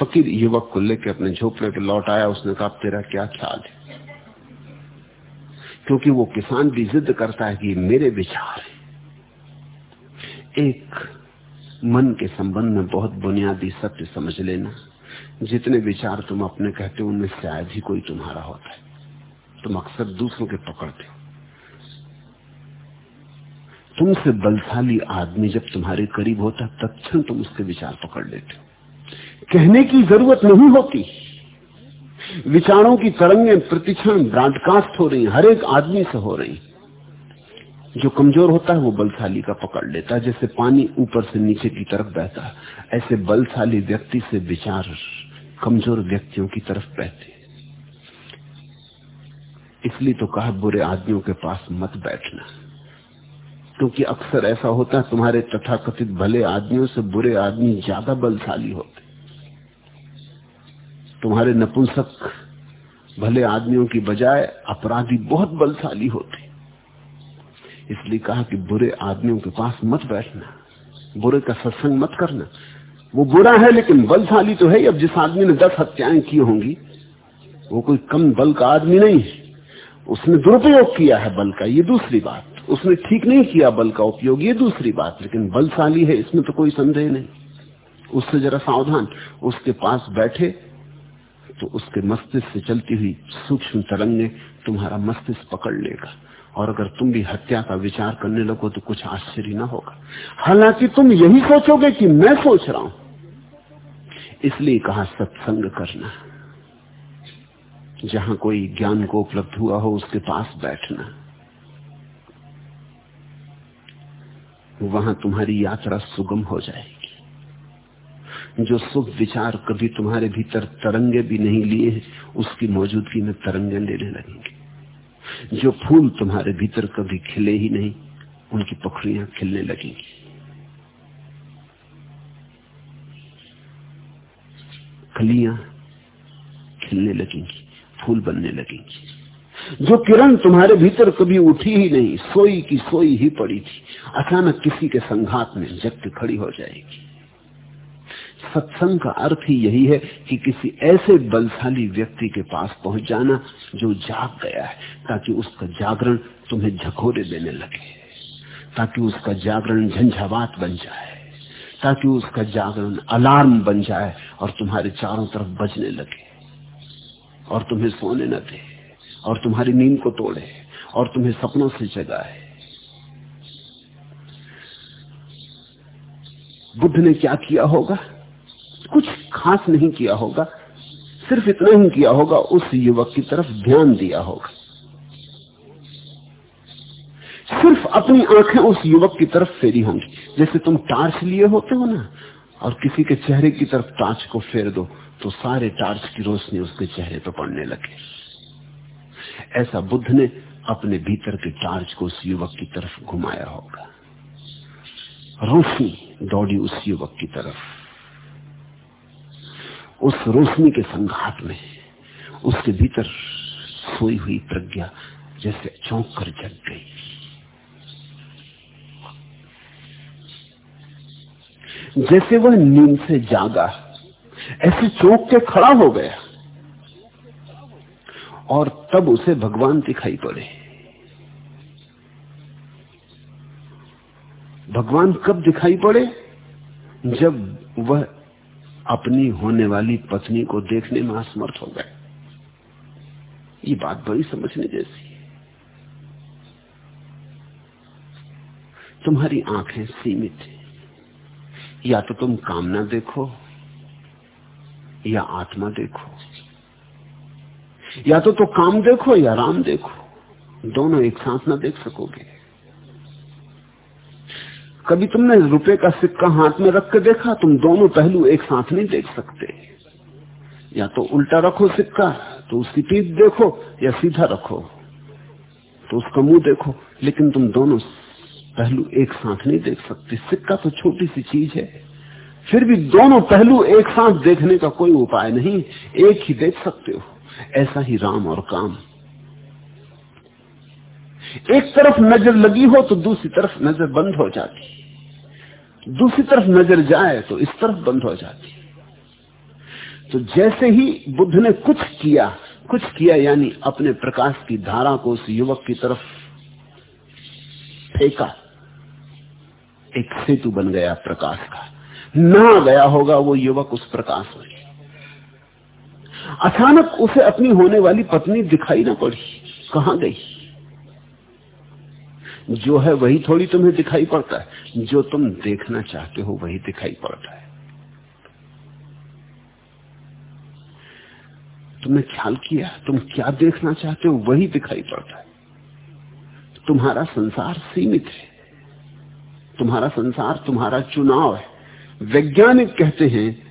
फकीर युवक को लेकर अपने झोपड़े पे लौट आया। उसने कहा तेरा क्या ख्याल है? क्योंकि वो किसान भी जिद करता है कि मेरे विचार है। एक मन के संबंध में बहुत बुनियादी सत्य समझ लेना। जितने विचार तुम अपने कहते हो, उनमें शायद ही कोई तुम्हारा होता है। तुम अक्सर दूसरों के पकड़ते हो। तुमसे बलशाली आदमी जब तुम्हारे करीब होता, तत्क्षण तुम उसके विचार पकड़ लेते हो। कहने की ज़रूरत नहीं होती। विचारों की तरंगें प्रतिक्षण ब्रॉडकास्ट हो रही, हर एक आदमी से हो रही। जो कमज़ोर होता है, वो बलशाली का पकड़ लेता है। जैसे पानी ऊपर से नीचे की तरफ़ बहता है, ऐसे बलशाली व्यक्ति से विचार कमज़ोर व्यक्तियों की तरफ़ बहते इसलिए तो कहा बुरे आदमियों के पास मत बैठना। क्योंकि अक्सर ऐसा होता है, तुम्हारे तथाकथित भले आदमियों से बुरे आदमी ज़्यादा बलशाली होते। तुम्हारे नपुंसक भले आदमियों की बजाय अपराधी बहुत बलशाली होते। इसलिए कहा कि बुरे आदमियों के पास मत बैठना, बुरे का सत्संग मत करना। वो बुरा है, लेकिन बलशाली तो है अब जिस आदमी ने दस हत्याएँ की होंगी, वो कोई कम बल का आदमी नहीं है। उसने दुरुपयोग किया है बल का, ये दूसरी बात। उसने ठीक नहीं किया बल का उपयोग, ये दूसरी बात, लेकिन बलशाली है, इसमें तो कोई संदेह नहीं। उससे जरा सावधान, उसके पास बैठे तो उसके मस्तिष्क से चलती हुई सूक्ष्म तरंगे तुम्हारा मस्तिष्क पकड़ लेगा। और अगर तुम भी हत्या का विचार करने लगो तो कुछ आश्चर्य ना होगा। हालाँकि तुम यही सोचोगे कि मैं सोच रहा हूँ, इसलिए कहा सत्संग करना। जहाँ कोई ज्ञान को उपलब्ध हुआ हो, उसके पास बैठना। वहाँ तुम्हारी यात्रा सुगम हो जाएगी। जो शुभ विचार कभी तुम्हारे भीतर तरंगे भी नहीं लिए, उसकी मौजूदगी में तरंगे लेने लगेंगे। जो फूल तुम्हारे भीतर कभी खिले ही नहीं, उनकी पखड़ियाँ खिलने लगेंगी। कलियाँ खिलने लगेंगी। फूल बनने लगेंगी। जो किरण तुम्हारे भीतर कभी उठी ही नहीं, सोई की सोई ही पड़ी थी, अचानक किसी के संघात में जग खड़ी हो जाएगी। सत्संग का अर्थ ही यही है कि किसी ऐसे बलशाली व्यक्ति के पास पहुँच जाना जो जाग गया है, ताकि उसका जागरण तुम्हें झकोरे देने लगे, ताकि उसका जागरण झंझावात बन जाए, ताकि उसका जागरण अलार्म बन जाए और तुम्हारे चारों तरफ़ बजने लगे। और तुम्हें सोने न दे, और तुम्हारी नींद को तोड़े, और तुम्हें सपनों से जगाए। बुद्ध ने क्या किया होगा? कुछ खास नहीं किया होगा, सिर्फ़ इतना ही किया होगा, उस युवक की तरफ़ ध्यान दिया होगा। सिर्फ़ अपनी आँखें उस युवक की तरफ़ फेरी होंगी। जैसे तुम टार्च लिए होते हो ना, और किसी के चेहरे की तरफ़ टार्च को फेर दो तो सारे टार्च की रोशनी उसके चेहरे पर पड़ने लगे। ऐसा बुद्ध ने अपने भीतर के टार्च को उस युवक की तरफ़ घुमाया होगा। रोशनी दौड़ी उस युवक की तरफ़। उस रोशनी के संघात में उसके भीतर सोई हुई प्रज्ञा जैसे चौंक कर जग गई। जैसे वह नींद से जागा ऐसे चौक के खड़ा हो गया। और तब उसे भगवान दिखाई पड़े। भगवान कब दिखाई पड़े? जब वह अपनी होने वाली पत्नी को देखने में असमर्थ हो गए। ये बात बड़ी समझने जैसी है। तुम्हारी आँखें सीमित है। या तो तुम कामना देखो या आत्मा देखो। या तो तो काम देखो या राम देखो। दोनों एक साथ ना देख सकोगे। कभी तुमने रुपए का सिक्का हाथ में रख के देखा? तुम दोनों पहलू एक साथ नहीं देख सकते। या तो उल्टा रखो सिक्का तो उसकी पीठ देखो, या सीधा रखो तो उसका मुँह देखो। लेकिन तुम दोनों पहलू एक साथ नहीं देख सकते। सिक्का तो छोटी सी चीज़ है। फिर भी दोनों पहलू एक साथ देखने का कोई उपाय नहीं। एक ही देख सकते हो। ऐसा ही राम और काम। एक तरफ़ नज़र लगी हो तो दूसरी तरफ़ नज़र बंद हो जाती। दूसरी तरफ़ नज़र जाए तो इस तरफ़ बंद हो जाती। तो जैसे ही बुद्ध ने कुछ किया कुछ किया यानी अपने प्रकाश की धारा को उस युवक की तरफ़ फेंका, एक सेतु बन गया प्रकाश का। ना गया होगा वो युवक उस प्रकाश में अचानक उसे अपनी होने वाली पत्नी दिखाई ना पड़ी। कहा गई? जो है वही थोड़ी तुम्हें दिखाई पड़ता है। जो तुम देखना चाहते हो वही दिखाई पड़ता है। तुमने ख्याल किया? तुम क्या देखना चाहते हो वही दिखाई पड़ता है। तुम्हारा संसार सीमित है। तुम्हारा संसार, तुम्हारा चुनाव है। वैज्ञानिक कहते हैं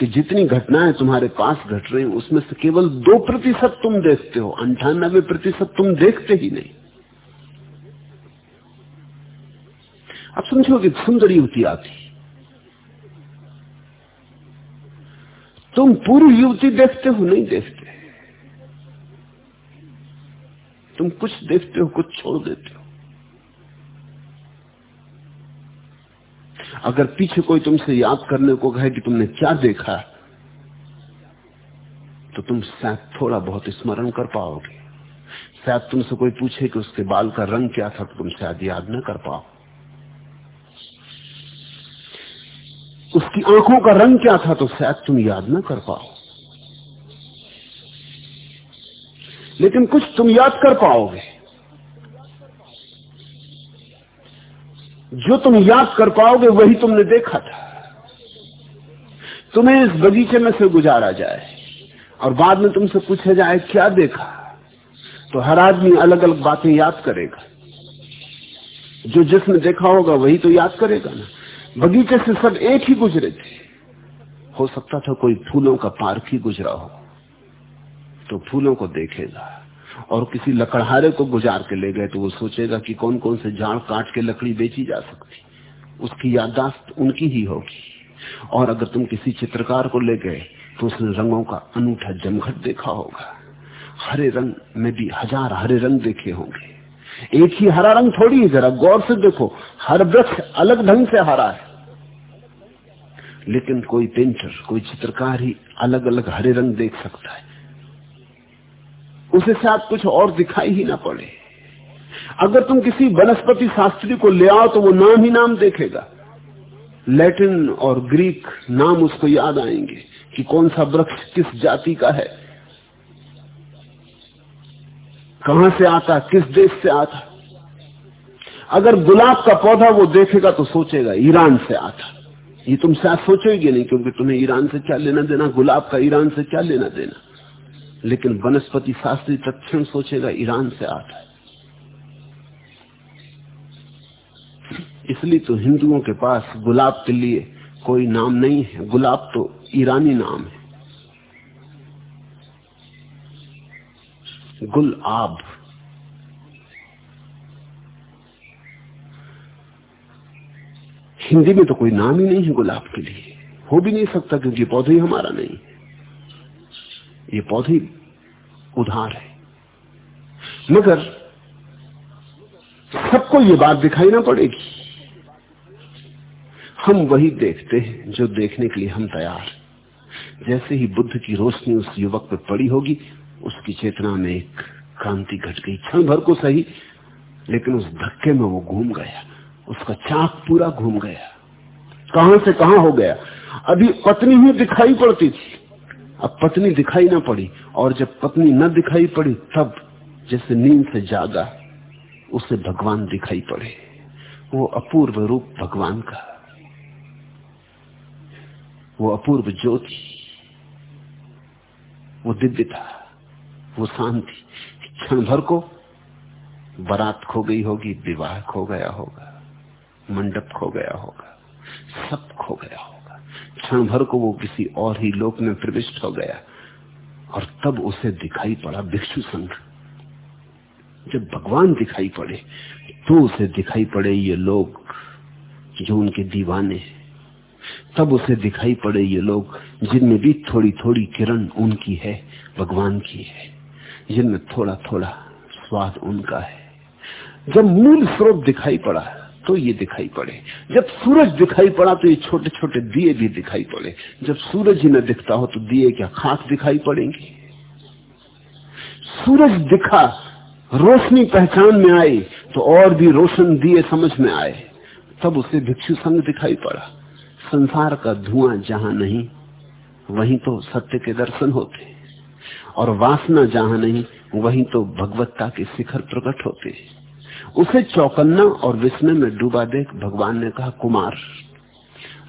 कि जितनी घटनाएँ तुम्हारे पास घट रही उसमें से केवल दो प्रतिशत तुम देखते हो, अंठानबे प्रतिशत तुम देखते ही नहीं। अब समझो कि सुंदर युवती आती। तुम पूरी युवती देखते हो, नहीं देखते? तुम कुछ देखते हो, कुछ छोड़ देते हो। अगर पीछे कोई तुमसे याद करने को कहे कि तुमने क्या देखा तो तुम शायद थोड़ा बहुत स्मरण कर पाओगे। शायद तुमसे कोई पूछे कि उसके बाल का रंग क्या था तो तुम शायद याद ना कर पाओ। उसकी आँखों का रंग क्या था तो शायद तुम याद ना कर पाओ। लेकिन कुछ तुम याद कर पाओगे। जो तुम याद कर पाओगे वही तुमने देखा था। तुम्हें इस बगीचे में से गुजारा जाए और बाद में तुमसे पूछा जाए, क्या देखा? तो हर आदमी अलग अलग बातें याद करेगा। जो जिसने देखा होगा वही तो याद करेगा ना। बगीचे से सब एक ही गुजरे थे। हो सकता था कोई फूलों का पार्क ही गुजरा हो तो फूलों को देखेगा। और किसी लकड़हारे को गुजार के ले गए तो वो सोचेगा कि कौन कौन से झाड़ काट के लकड़ी बेची जा सकती। उसकी याददाश्त उनकी ही होगी। और अगर तुम किसी चित्रकार को ले गए तो उसने रंगों का अनूठा जमघट देखा होगा। हरे रंग में भी हज़ार हरे रंग देखे होंगे। एक ही हरा रंग थोड़ी है, जरा गौर से देखो। हर वृक्ष अलग ढंग से हरा है। लेकिन कोई पेंटर, कोई चित्रकार ही अलग अलग हरे रंग देख सकता है। उसे शायद कुछ और दिखाई ही ना पड़े। अगर तुम किसी वनस्पति शास्त्री को ले आओ तो वो नाम ही नाम देखेगा। लैटिन और ग्रीक नाम उसको याद आएँगे कि कौन सा वृक्ष किस जाति का है। कहाँ से आता, किस देश से आता। अगर गुलाब का पौधा वो देखेगा तो सोचेगा, ईरान से आता। ये तुम शायद सोचोगे नहीं, क्योंकि तुम्हें ईरान से क्या लेना देना, गुलाब का ईरान से क्या लेना देना। लेकिन वनस्पति शास्त्री तत्ण सोचेगा, ईरान से आता है इसलिए तो हिंदुओं के पास गुलाब के लिए कोई नाम नहीं है। गुलाब तो ईरानी नाम है। गुल आब। हिंदी में तो कोई नाम ही नहीं है गुलाब के लिए। हो भी नहीं सकता क्योंकि पौधे ही हमारा नहीं। ये पौधे उधार है। मगर सबको ये बात दिखाई ना पड़ेगी। हम वही देखते हैं जो देखने के लिए हम तैयार जैसे ही बुद्ध की रोशनी उस युवक पर पड़ी होगी, उसकी चेतना में एक क्रांति घट गई। क्षण भर को सही, लेकिन उस धक्के में वो घूम गया। उसका चाक पूरा घूम गया। कहाँ से कहाँ हो गया? अभी पत्नी ही दिखाई पड़ती थी। अब पत्नी दिखाई ना पड़ी और जब पत्नी न दिखाई पड़ी तब जैसे नींद से जागा, उसे भगवान दिखाई पड़े। वो अपूर्व रूप भगवान का। वो अपूर्व ज्योति। वो दिव्य था वो शांति। क्षण भर को बरात खो गई होगी, विवाह खो गया होगा, मंडप खो गया होगा, सब खो गया होगा। क्षण भर को वो किसी और ही लोक में प्रविष्ट हो गया और तब उसे दिखाई पड़ा भिक्षु संघ। जब भगवान दिखाई पड़े तो उसे दिखाई पड़े ये लोग जो उनके दीवाने तब उसे दिखाई पड़े ये लोग जिनमें भी थोड़ी थोड़ी किरण उनकी है, भगवान की है। जिनमें थोड़ा थोड़ा स्वाद उनका है। जब मूल स्रोत दिखाई पड़ा तो ये दिखाई पड़े। जब सूरज दिखाई पड़ा तो ये छोटे छोटे दिए भी दिखाई पड़े। जब सूरज ही न दिखता हो तो दिए क्या खाक दिखाई पड़ेंगे? सूरज दिखा, रोशनी पहचान में आई तो और भी रोशन दिए समझ में आए। तब उसे भिक्षु संग दिखाई पड़ा। संसार का धुआँ जहाँ नहीं, वहीं तो सत्य के दर्शन होते। और वासना जहाँ नहीं, वहीं तो भगवत्ता के शिखर प्रकट होते। उसे चौकन्ना और विस्मय में डूबा देख भगवान ने कहा, कुमार,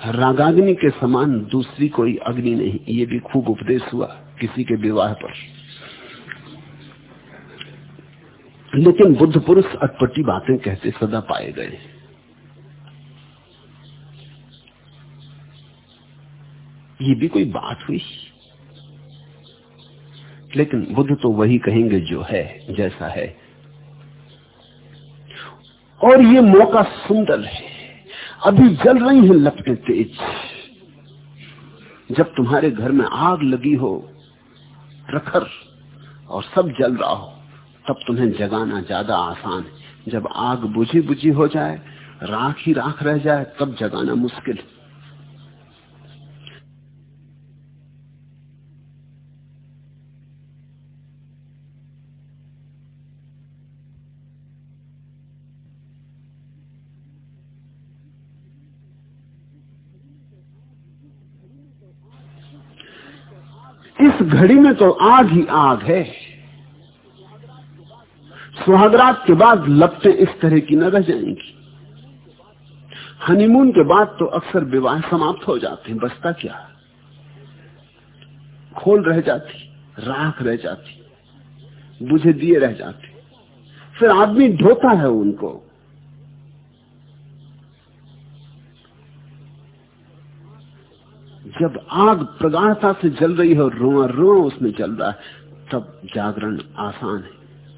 रागाग्नि के समान दूसरी कोई अग्नि नहीं। ये भी खूब उपदेश हुआ किसी के विवाह पर। लेकिन बुद्ध पुरुष अटपटी बातें कहते सदा पाए गए। ये भी कोई बात हुई? लेकिन बुद्ध तो वही कहेंगे जो है, जैसा है। और ये मौका सुंदर है। अभी जल रही है लपटे तेज। जब तुम्हारे घर में आग लगी हो, प्रखर, और सब जल रहा हो, तब तुम्हें जगाना ज़्यादा आसान है। जब आग बुझी बुझी हो जाए, राख ही राख रह जाए, तब जगाना मुश्किल है इस घड़ी में तो आग ही आग है। सुहागरात के बाद लपटे इस तरह की न रह जाएँगी। हनीमून के बाद तो अक्सर विवाह समाप्त हो जाते हैं, बसता क्या? खोल रह जाती, राख रह जाती, बुझे दिए रह जाते। फिर आदमी ढोता है उनको। जब आग प्रगाढ़ता से जल रही है और रोआ रोआ उसमें चल रहा है, तब जागरण आसान है,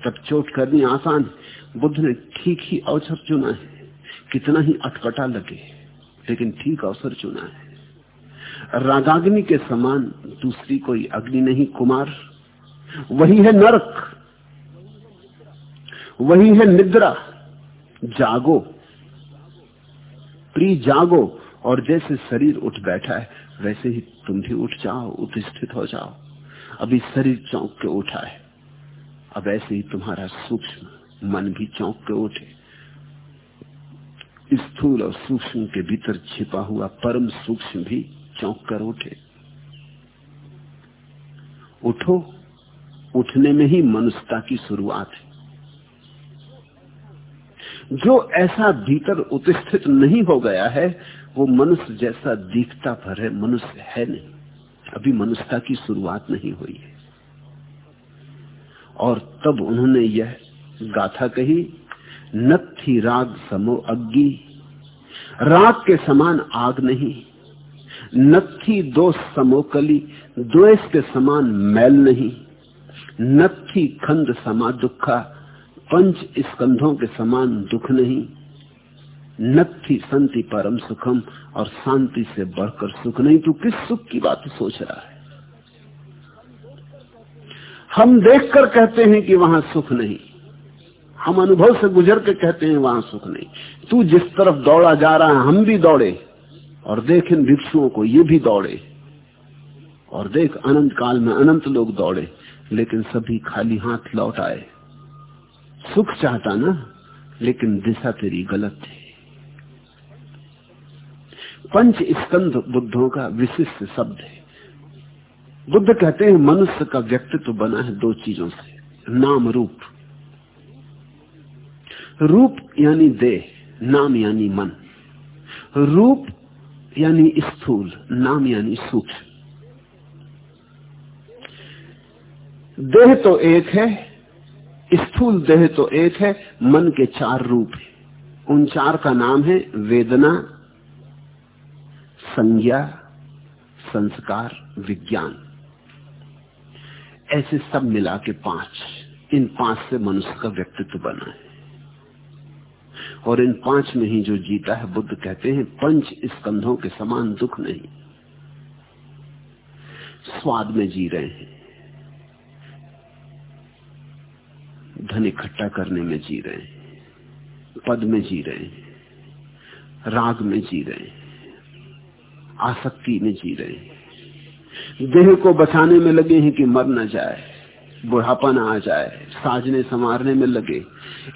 तब चोट करनी आसान है। बुद्ध ने ठीक ही अवसर चुना है, कितना ही अटपटा लगे, लेकिन ठीक अवसर चुना है। रागाग्नि के समान दूसरी कोई अग्नि नहीं, कुमार। वही है नरक, वही है निद्रा। जागो, प्री जागो, और जैसे शरीर उठ बैठा है वैसे ही तुम भी उठ जाओ उत्स्थित हो जाओ। अभी शरीर चौंक के उठा है। अब ऐसे ही तुम्हारा सूक्ष्म मन भी चौंक के उठे। स्थूल और सूक्ष्म के भीतर छिपा हुआ परम सूक्ष्म भी चौंक कर उठे। उठो। उठने में ही मनुष्यता की शुरुआत है। जो ऐसा भीतर उत्स्थित नहीं हो गया है वो मनुष्य जैसा दिखता भर है मनुष्य है नहीं। अभी मनुष्यता की शुरुआत नहीं हुई है। और तब उन्होंने यह गाथा कही नथी राग समो अग्गी राग के समान आग नहीं नथी दोष समोकली द्वेष के समान मैल नहीं नथी खंड समा दुखा, पंच स्कंधों के समान दुख नहीं नथी संति परम सुखम और शांति से बढ़कर सुख नहीं, तू किस सुख की बात सोच रहा है? हम देखकर कहते हैं कि वहाँ सुख नहीं। हम अनुभव से गुजर के कहते हैं वहाँ सुख नहीं। तू जिस तरफ़ दौड़ा जा रहा है, हम भी दौड़े। और देख इन भिक्षुओं को, ये भी दौड़े। और देख, अनंत काल में अनंत लोग दौड़े, लेकिन सभी खाली हाथ लौट आए। सुख चाहता ना, लेकिन दिशा तेरी गलत है पंच स्कंध बुद्धों का विशिष्ट शब्द है। बुद्ध कहते हैं, मनुष्य का व्यक्तित्व बना है दो चीज़ों से। नाम रूप। रूप यानी देह, नाम यानी मन। रूप यानी स्थूल, नाम यानी सूक्ष्म। देह तो एक है, स्थूल देह तो एक है, मन के चार रूप है। उन चार का नाम है वेदना संज्ञा, संस्कार, विज्ञान। ऐसे सब मिला के पाँच, इन पाँच से मनुष्य का व्यक्तित्व बना है। और इन पाँच में ही जो जीता है, बुद्ध कहते हैं, पंच स्कंधों के समान दुख नहीं। स्वाद में जी रहे हैं। धन इकट्ठा करने में जी रहे हैं। पद में जी रहे हैं। राग में जी रहे हैं। आसक्ति में जी रहे हैं। देह को बचाने में लगे हैं कि मर न जाए, बुढ़ापा न आ जाए, साजने संवारने में लगे।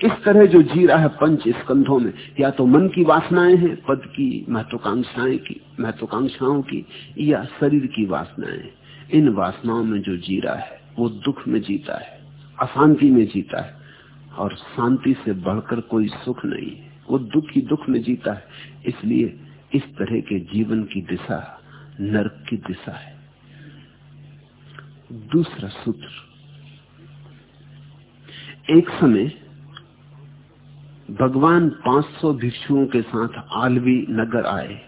इस तरह जो जी रहा है पंच स्कंधों में, या तो मन की वासनाएँ हैं, पद की महत्वाकांक्षाएँ की, महत्वाकांक्षाओं की, या शरीर की वासनाएँ इन वासनाओं में जो जी रहा है, वो दुख में जीता है, अशांति में जीता है, और शांति से बढ़कर कोई सुख नहीं है। वो दुख ही दुख में जीता है, इसलिए इस तरह के जीवन की दिशा नरक की दिशा है। दूसरा सूत्र। एक समय भगवान 500 भिक्षुओं के साथ आलवी नगर आए।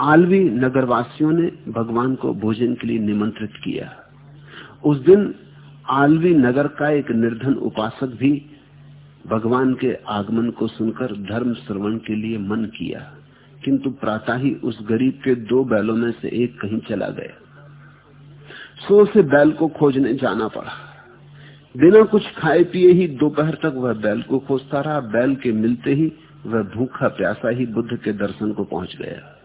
आलवी नगरवासियों ने भगवान को भोजन के लिए निमंत्रित किया। उस दिन आलवी नगर का एक निर्धन उपासक भी भगवान के आगमन को सुनकर धर्म श्रवण के लिए मन किया। किंतु प्रातः ही उस गरीब के दो बैलों में से एक कहीं चला गया। सो से बैल को खोजने जाना पड़ा। बिना कुछ खाए पिए ही दोपहर तक वह बैल को खोजता रहा। बैल के मिलते ही वह भूखा प्यासा ही बुद्ध के दर्शन को पहुँच गया।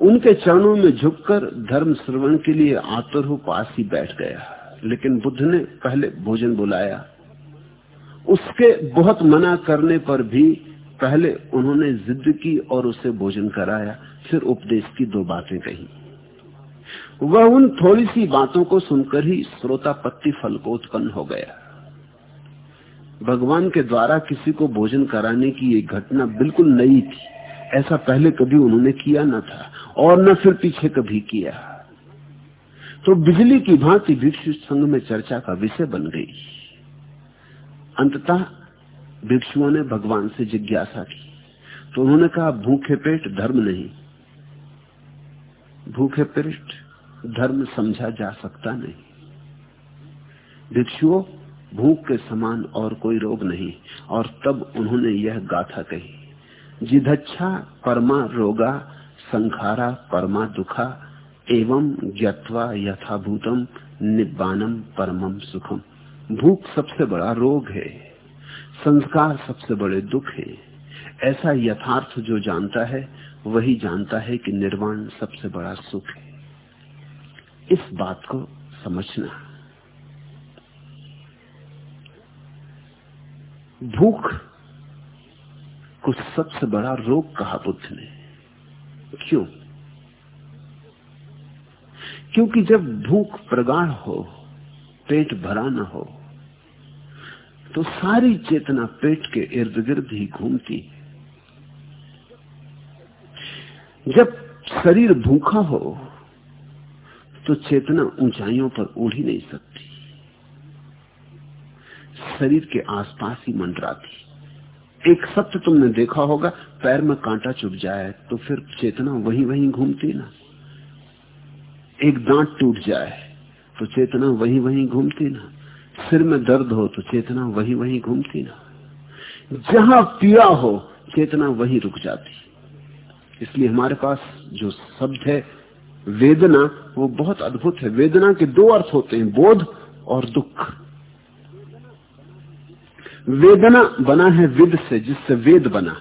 उनके चरणों में झुककर धर्म श्रवण के लिए आतुर हो पास ही बैठ गया। लेकिन बुद्ध ने पहले भोजन बुलाया। उसके बहुत मना करने पर भी पहले उन्होंने जिद की और उसे भोजन कराया, फिर उपदेश की दो बातें कही। वह उन थोड़ी सी बातों को सुनकर ही श्रोतापत्ति फल को उत्पन्न हो गया। भगवान के द्वारा किसी को भोजन कराने की ये घटना बिल्कुल नई थी। ऐसा पहले कभी उन्होंने किया न था, और न फिर पीछे कभी किया। तो बिजली की भांति भिक्षु संघ में चर्चा का विषय बन गई। अंततः भिक्षुओं ने भगवान से जिज्ञासा की। तो उन्होंने कहा, भूखे पेट, धर्म नहीं। भूखे पेट, धर्म समझा जा सकता नहीं। भिक्षुओं भूख के समान और कोई रोग नहीं। और तब उन्होंने यह गाथा कही, जिधच्छा परमा रोगा, संखारा परमा दुखा, एवं ज्ञत्वा यथाभूतम निब्बानम परमम सुखम। भूख सबसे बड़ा रोग है। संस्कार सबसे बड़े दुख है। ऐसा यथार्थ जो जानता है, वही जानता है कि निर्वाण सबसे बड़ा सुख है। इस बात को समझना। भूख को सबसे बड़ा रोग कहा बुद्ध ने। क्यों? क्योंकि जब भूख प्रगाढ़ हो, पेट भरा न हो तो सारी चेतना पेट के इर्द गिर्द ही घूमती है। जब शरीर भूखा हो तो चेतना ऊंचाइयों पर उड़ ही नहीं सकती। शरीर के आसपास ही मंडराती। एक सत्य तुमने देखा होगा, पैर में कांटा चुभ जाए तो फिर चेतना वहीं वहीं घूमती ना। एक दांत टूट जाए तो चेतना वहीं वहीं घूमती ना। सिर में दर्द हो तो चेतना वही वही घूमती ना। जहाँ पीड़ा हो, चेतना वही रुक जाती। इसलिए हमारे पास जो शब्द है, वेदना, वो बहुत अद्भुत है। वेदना के दो अर्थ होते हैं, बोध और दुख। वेदना बना है विद से, जिससे वेद बना।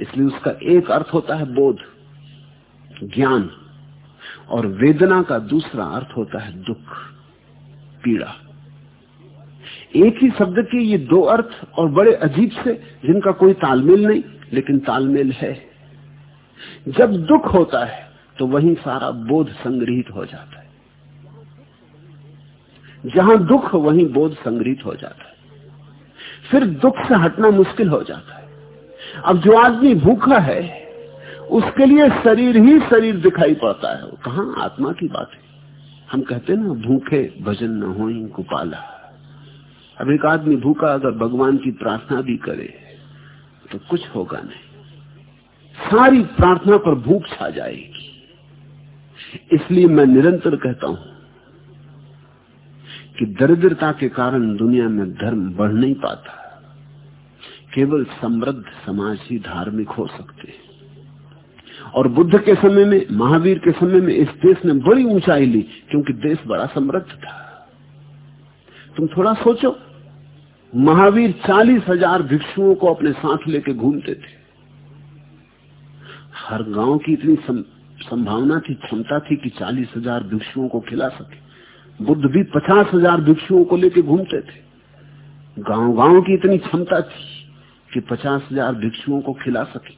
इसलिए उसका एक अर्थ होता है बोध, ज्ञान। और वेदना का दूसरा अर्थ होता है दुख, पीड़ा। एक ही शब्द के ये दो अर्थ और बड़े अजीब से जिनका कोई तालमेल नहीं, लेकिन तालमेल है। जब दुख होता है तो वहीं सारा बोध संग्रहित हो जाता है। जहाँ दुख, वहीं बोध संग्रहित हो जाता है। फिर दुख से हटना मुश्किल हो जाता है। अब जो आदमी भूखा है, उसके लिए शरीर ही शरीर दिखाई पड़ता है। कहा? आत्मा की बात है। हम कहते ना, भूखे भजन न हो गोपाला अब एक आदमी भूखा अगर भगवान की प्रार्थना भी करे तो कुछ होगा नहीं। सारी प्रार्थना पर भूख छा जाएगी। इसलिए मैं निरंतर कहता हूँ कि दरिद्रता के कारण दुनिया में धर्म बढ़ नहीं पाता। केवल समृद्ध समाज ही धार्मिक हो सकते हैं। और बुद्ध के समय में, महावीर के समय में इस देश ने बड़ी ऊंचाई ली, क्योंकि देश बड़ा समृद्ध था। तुम थोड़ा सोचो महावीर चालीस हज़ार भिक्षुओं को अपने साथ लेके घूमते थे। हर गाँव की इतनी संभावना थी, क्षमता थी कि चालीस हज़ार भिक्षुओं को खिला सके। बुद्ध भी पचास हज़ार भिक्षुओं को लेके घूमते थे। गाँव गाँव की इतनी क्षमता थी कि पचास हज़ार भिक्षुओं को खिला सके।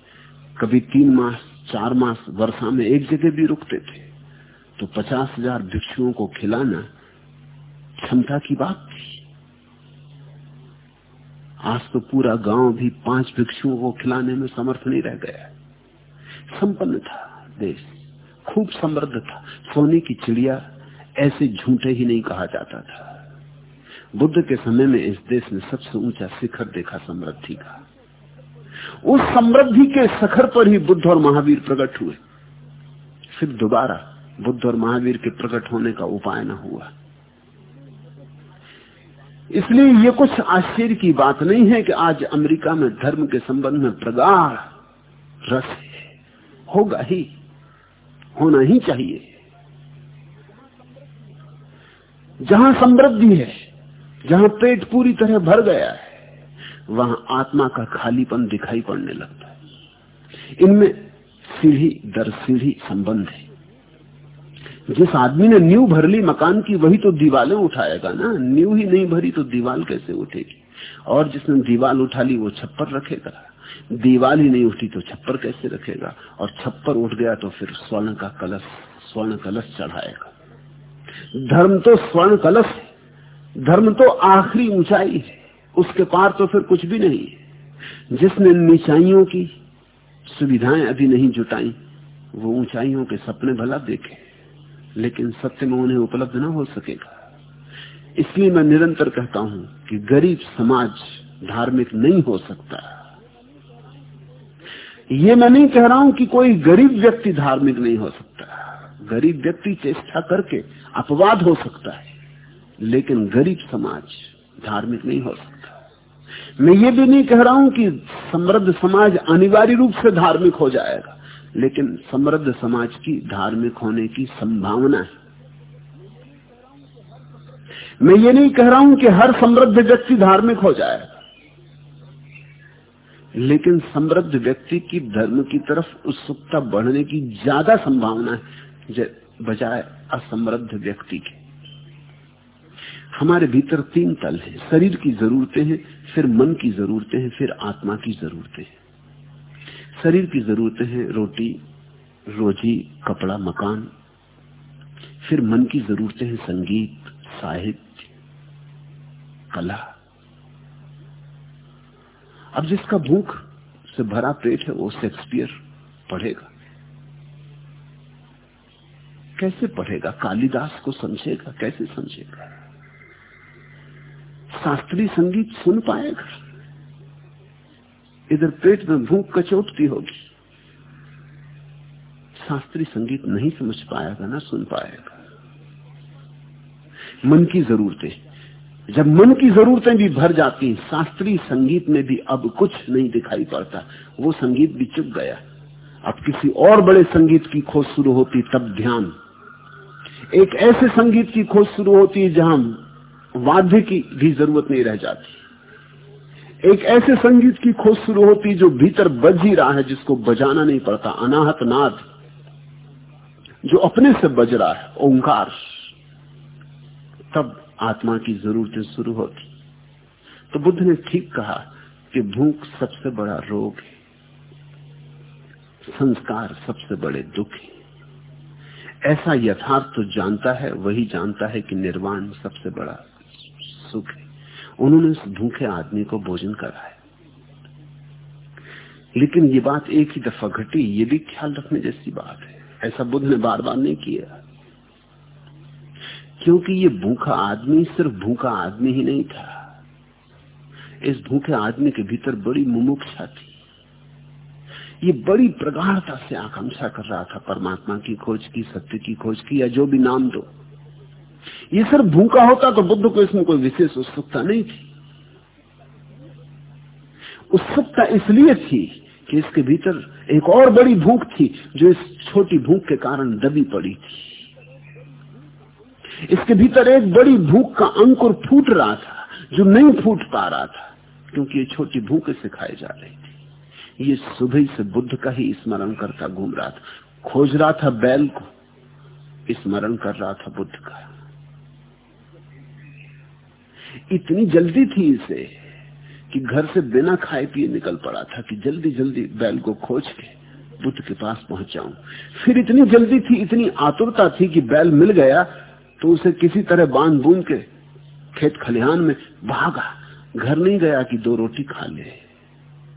कभी तीन मास, चार मास वर्षा में एक जगह भी रुकते थे। तो पचास हज़ार भिक्षुओं को खिलाना क्षमता की बात आज तो पूरा गाँव भी पाँच भिक्षुओं को खिलाने में समर्थ नहीं रह गया। संपन्न था देश, खूब समृद्ध था। सोने की चिड़िया ऐसे झूठे ही नहीं कहा जाता था। बुद्ध के समय में इस देश ने सबसे ऊँचा शिखर देखा समृद्धि का। उस समृद्धि के सखर पर ही बुद्ध और महावीर प्रकट हुए। फिर दोबारा बुद्ध और महावीर के प्रकट होने का उपाय न हुआ। इसलिए ये कुछ आश्चर्य की बात नहीं है कि आज अमेरिका में धर्म के संबंध में प्रगाढ़ रस है होगा ही, होना ही चाहिए। जहाँ समृद्धि है, जहाँ पेट पूरी तरह भर गया है, वहाँ आत्मा का खालीपन दिखाई पड़ने लगता है। इनमें सीढ़ी दर सीढ़ी संबंध है। जिस आदमी ने न्यू भर ली मकान की, वही तो दीवालें उठाएगा ना। न्यू ही नहीं भरी तो दीवाल कैसे उठेगी? और जिसने दीवाल उठा ली, वो छप्पर रखेगा। दीवाल ही नहीं उठी तो छप्पर कैसे रखेगा? और छप्पर उठ गया तो फिर स्वर्ण का कलश, स्वर्ण कलश चढ़ाएगा। धर्म तो स्वर्ण कलश है। धर्म तो आखिरी ऊंचाई है। उसके पार तो फिर कुछ भी नहीं जिसने निचाइयों की सुविधाएँ अभी नहीं जुटाई, वो ऊंचाइयों के सपने भला देखे। लेकिन सत्य में उन्हें उपलब्ध ना हो सकेगा। इसलिए मैं निरंतर कहता हूँ कि गरीब समाज धार्मिक नहीं हो सकता। ये मैं नहीं कह रहा हूँ कि कोई गरीब व्यक्ति धार्मिक नहीं हो सकता। गरीब व्यक्ति चेष्टा करके अपवाद हो सकता है, लेकिन गरीब समाज धार्मिक नहीं हो सकता। मैं ये भी नहीं कह रहा हूँ कि समृद्ध समाज अनिवार्य रूप से धार्मिक हो जाएगा। लेकिन समृद्ध समाज की धार्मिक होने की संभावना है। मैं ये नहीं कह रहा हूँ कि हर समृद्ध व्यक्ति धार्मिक हो जाए, लेकिन समृद्ध व्यक्ति की धर्म की तरफ़ उत्सुकता बढ़ने की ज़्यादा संभावना है बजाय असमृद्ध व्यक्ति के। हमारे भीतर तीन तल हैं, शरीर की जरूरतें हैं, फिर मन की जरूरतें हैं, फिर आत्मा की जरूरतें हैं। शरीर की जरूरतें हैं रोटी, रोजी, कपड़ा, मकान। फिर मन की जरूरतें हैं संगीत, साहित्य, कला। अब जिसका भूख से भरा पेट है, वो शेक्सपियर पढ़ेगा। कैसे पढ़ेगा? कालिदास को समझेगा? कैसे समझेगा? शास्त्रीय संगीत सुन पाएगा? इधर पेट में भूख कचोटती होगी। शास्त्रीय संगीत नहीं समझ पाएगा, ना सुन पाएगा। मन की जरूरतें। जब मन की जरूरतें भी भर जाती शास्त्रीय संगीत में भी अब कुछ नहीं दिखाई पड़ता। वो संगीत भी चुप गया। अब किसी और बड़े संगीत की खोज शुरू होती, तब ध्यान। एक ऐसे संगीत की खोज शुरू होती है जहाँ वाद्य की भी ज़रूरत नहीं रह जाती। एक ऐसे संगीत की खोज शुरू होती जो भीतर बज ही रहा है, जिसको बजाना नहीं पड़ता। अनाहत नाद, जो अपने से बज रहा है, ओंकार। तब आत्मा की जरूरतें शुरू होती। तो बुद्ध ने ठीक कहा कि भूख सबसे बड़ा रोग है। संस्कार सबसे बड़े दुख है। ऐसा यथार्थ तो जानता है, वही जानता है कि निर्वाण सबसे बड़ा सुख है। उन्होंने उस भूखे आदमी को भोजन कराया। लेकिन ये बात एक ही दफ़ा घटी, ये भी ख्याल रखने जैसी बात है। ऐसा बुद्ध ने बार बार नहीं किया। क्योंकि ये भूखा आदमी सिर्फ़ भूखा आदमी ही नहीं था। इस भूखे आदमी के भीतर बड़ी मुमुक्षा थी। ये बड़ी प्रगाढ़ता से आकांक्षा कर रहा था परमात्मा की खोज की, सत्य की खोज की, या जो भी नाम दो। ये सिर्फ़ भूखा होता तो बुद्ध को इसमें कोई विशेष उत्सुकता नहीं थी। उत्सुकता इसलिए थी कि इसके भीतर एक और बड़ी भूख थी, जो इस छोटी भूख के कारण दबी पड़ी थी। इसके भीतर एक बड़ी भूख का अंकुर फूट रहा था, जो नहीं फूट पा रहा था, क्योंकि ये छोटी भूख सिखाई जा रही थी। ये सुबह से बुद्ध का ही स्मरण करता घूम रहा था, खोज रहा था बैल को, स्मरण कर रहा था बुद्ध का। इतनी जल्दी थी इसे कि घर से बिना खाए पिए निकल पड़ा था कि जल्दी जल्दी बैल को खोज के बुद्ध के पास पहुँच जाऊँ फिर इतनी जल्दी थी, इतनी आतुरता थी कि बैल मिल गया तो उसे किसी तरह बाँध बूंद के खेत खलिहान में भागा। घर नहीं गया कि दो रोटी खा ले,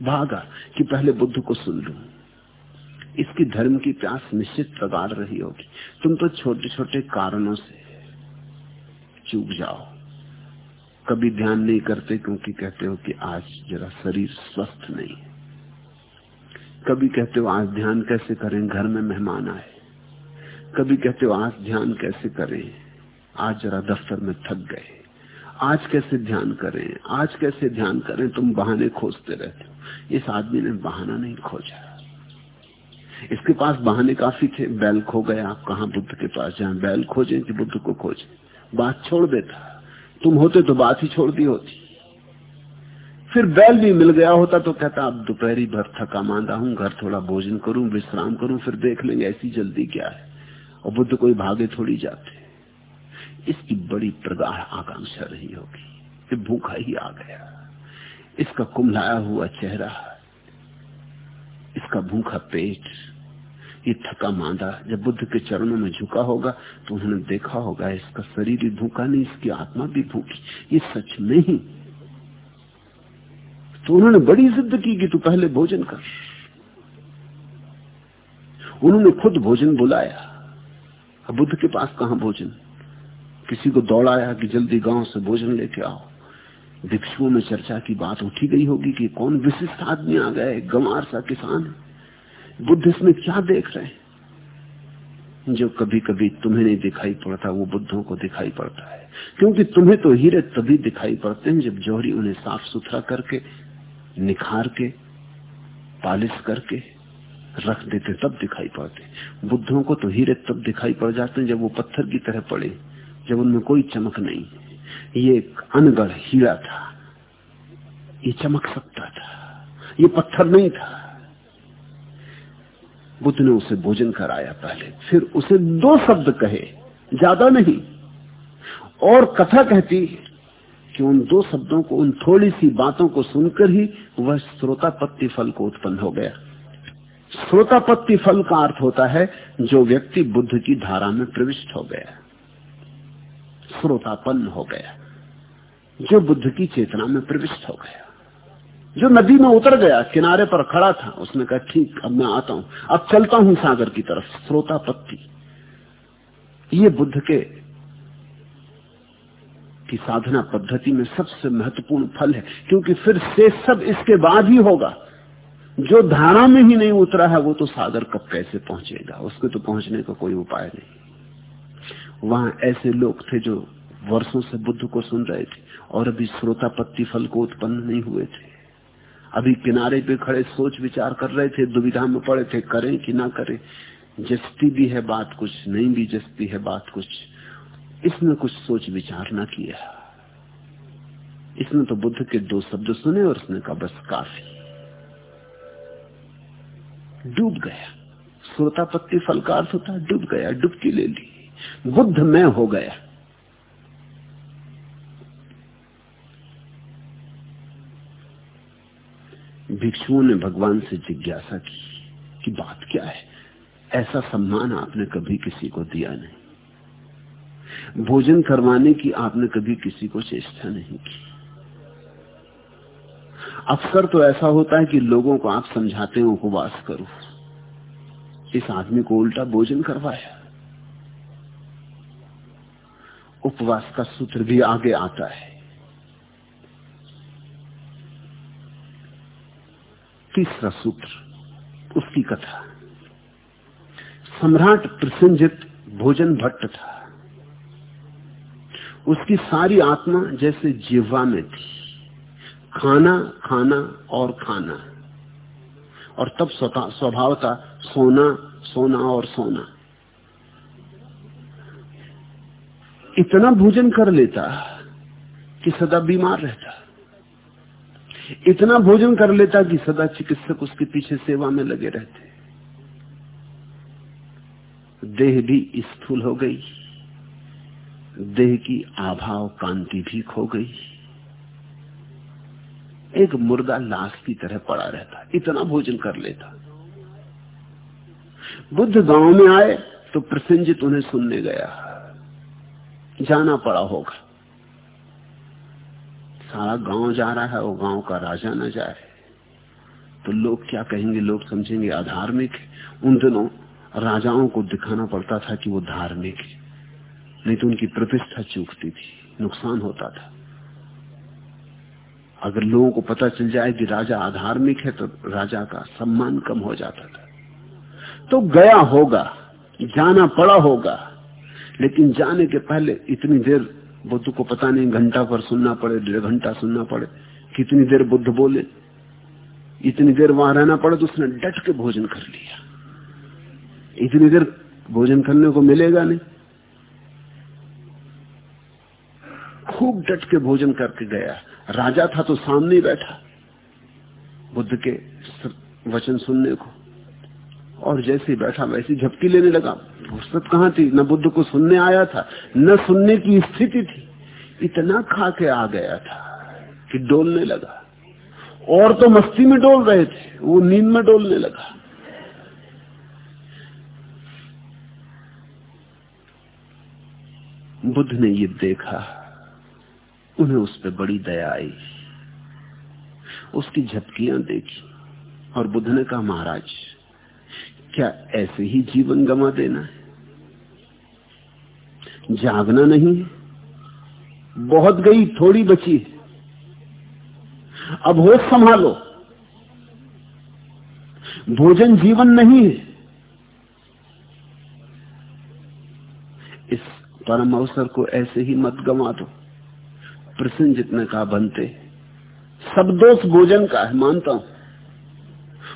भागा कि पहले बुद्ध को सुन लू। इसकी धर्म की प्यास निश्चित प्रगाड़ रही होगी। तुम तो छोटे छोटे कारणों से चूक जाओ। कभी ध्यान नहीं करते क्योंकि कहते हो कि आज जरा शरीर स्वस्थ नहीं है। कभी कहते हो आज ध्यान कैसे करें, घर में मेहमान आए। कभी कहते हो आज ध्यान कैसे करें, आज जरा दफ्तर में थक गए। आज कैसे ध्यान करें, आज कैसे ध्यान करें, तुम बहाने खोजते रहते हो। इस आदमी ने बहाना नहीं खोजा। इसके पास बहाने काफ़ी थे। बैल खो गए आप कहा बुद्ध के पास जाए? बैल खोजें कि बुद्ध को खोजें? बात छोड़ देता। तुम होते तो बात ही छोड़ दी होती। फिर बैल भी मिल गया होता तो कहता, अब दोपहरी भर थका मांदा हूँ, घर थोड़ा भोजन करूँ, विश्राम करूँ, फिर देख लेंगे ऐसी जल्दी क्या है। और बुद्ध कोई भागे थोड़ी जाते। इसकी बड़ी प्रगाढ़ आकांक्षा रही होगी। कि भूखा ही आ गया। इसका कुमलाया हुआ चेहरा, इसका भूखा पेट ये थका मांदा, जब बुद्ध के चरणों में झुका होगा तो उन्होंने देखा होगा, इसका शरीर भी भूखा नहीं, इसकी आत्मा भी भूखी। ये सच नहीं। तो उन्होंने बड़ी जिद की कि तू पहले भोजन कर। उन्होंने खुद भोजन बुलाया। बुद्ध के पास कहा भोजन? किसी को दौड़ाया कि जल्दी गाँव से भोजन लेके आओ। भिक्षुओं में चर्चा की बात उठी गई होगी कि कौन विशिष्ट आदमी आ गए गंवार सा किसान बुद्ध इसमें क्या देख रहे हैं? जो कभी कभी तुम्हें नहीं दिखाई पड़ता, वो बुद्धों को दिखाई पड़ता है। क्योंकि तुम्हें तो हीरे तभी दिखाई पड़ते हैं जब जौहरी उन्हें साफ़ सुथरा करके, निखार के, पालिश करके रख देते, तब दिखाई पड़ते बुद्धों को तो हीरे तब दिखाई पड़ जाते हैं जब वो पत्थर की तरह पड़े, जब उनमें कोई चमक नहीं ये एक अनगढ़ हीरा था। ये चमक सकता था। ये पत्थर नहीं था। बुद्ध ने उसे भोजन कराया पहले। फिर उसे दो शब्द कहे, ज़्यादा नहीं। और कथा कहती कि उन दो शब्दों को, उन थोड़ी सी बातों को सुनकर ही वह श्रोतापत्ति फल को उत्पन्न हो गया। श्रोतापत्ति फल का अर्थ होता है जो व्यक्ति बुद्ध की धारा में प्रविष्ट हो गया। श्रोतापन्न हो गया। जो बुद्ध की चेतना में प्रविष्ट हो गया। जो नदी में उतर गया, किनारे पर खड़ा था, उसने कहा, ठीक, अब मैं आता हूँ। अब चलता हूँ सागर की तरफ़ श्रोतापत्ति ये बुद्ध के, की साधना पद्धति में सबसे महत्वपूर्ण फल है, क्योंकि फिर से सब इसके बाद ही होगा। जो धारा में ही नहीं उतरा है, वो तो सागर कब कैसे पहुंचेगा? उसके तो पहुँचने का कोई उपाय नहीं। वहाँ ऐसे लोग थे जो वर्षों से बुद्ध को सुन रहे थे, और अभी श्रोता पत्ती फल को उत्पन्न नहीं हुए थे। अभी किनारे पे खड़े सोच विचार कर रहे थे, दुविधा में पड़े थे, करें कि ना करें। जस्ती भी है बात कुछ, नहीं भी जस्ती है बात कुछ। इसने कुछ सोच विचार ना किया। इसने तो बुद्ध के दो शब्द सुने और उसने कहा, बस काफ़ी। डूब गया। श्रोतापत्ति फल का अर्थ होता डूब गया, डुबकी ले ली। बुद्ध में हो गया। भिक्षुओं ने भगवान से जिज्ञासा की कि बात क्या है? ऐसा सम्मान आपने कभी किसी को दिया नहीं। भोजन करवाने की आपने कभी किसी को चेष्टा नहीं की। अक्सर तो ऐसा होता है कि लोगों को आप समझाते हैं, उपवास करो। इस आदमी को उल्टा भोजन करवाया। उपवास का सूत्र भी आगे आता है। तीसरा सूत्र, उसकी कथा। सम्राट प्रसंजित भोजन भट्ट था। उसकी सारी आत्मा जैसे जिह्वा में थी। खाना खाना और खाना। और तब स्वभाव था सोना सोना और सोना। इतना भोजन कर लेता कि सदा बीमार रहता। इतना भोजन कर लेता कि सदा चिकित्सक उसके पीछे सेवा में लगे रहते। देह भी स्थूल हो गई। देह की आभाव कांति भी खो गई। एक मुर्दा लाश की तरह पड़ा रहता, इतना भोजन कर लेता। बुद्ध गाँव में आए तो प्रसन्नजित उन्हें सुनने गया। जाना पड़ा होगा। सारा गाँव जा रहा है वो गाँव का राजा न जाए। तो लोग क्या कहेंगे? लोग समझेंगे अधार्मिक उन दिनों राजाओं को दिखाना पड़ता था कि वो धार्मिक नहीं तो उनकी प्रतिष्ठा चूकती थी, नुकसान होता था। अगर लोगों को पता चल जाए कि राजा अधार्मिक है तो राजा का सम्मान कम हो जाता था। तो गया होगा, जाना पड़ा होगा, लेकिन जाने के पहले इतनी देर बुद्ध को पता नहीं, घंटा पर सुनना पड़े, डेढ़ घंटा सुनना पड़े। कितनी देर बुद्ध बोले, इतनी देर वहाँ रहना पड़े तो उसने डट के भोजन कर लिया। इतनी देर भोजन करने को मिलेगा नहीं। खूब डट के भोजन करके गया। राजा था तो सामने बैठा बुद्ध के वचन सुनने को। और जैसे ही बैठा, वैसे झपकी लेने लगा। फुर्सत कहाँ थी? न बुद्ध को सुनने आया था, न सुनने की स्थिति थी। इतना खा के आ गया था कि डोलने लगा। और तो मस्ती में डोल रहे थे, वो नींद में डोलने लगा। बुद्ध ने ये देखा, उन्हें उस पर बड़ी दया आई। उसकी झपकियाँ देखी और बुद्ध ने कहा, महाराज क्या ऐसे ही जीवन गमा देना है? जागना नहीं है। बहुत गई, थोड़ी बची अब होश संभालो। भोजन जीवन नहीं है। इस परम अवसर को ऐसे ही मत गवा दो। प्रसन्न जितने का बनते सब दोष भोजन का है, मानता हूँ।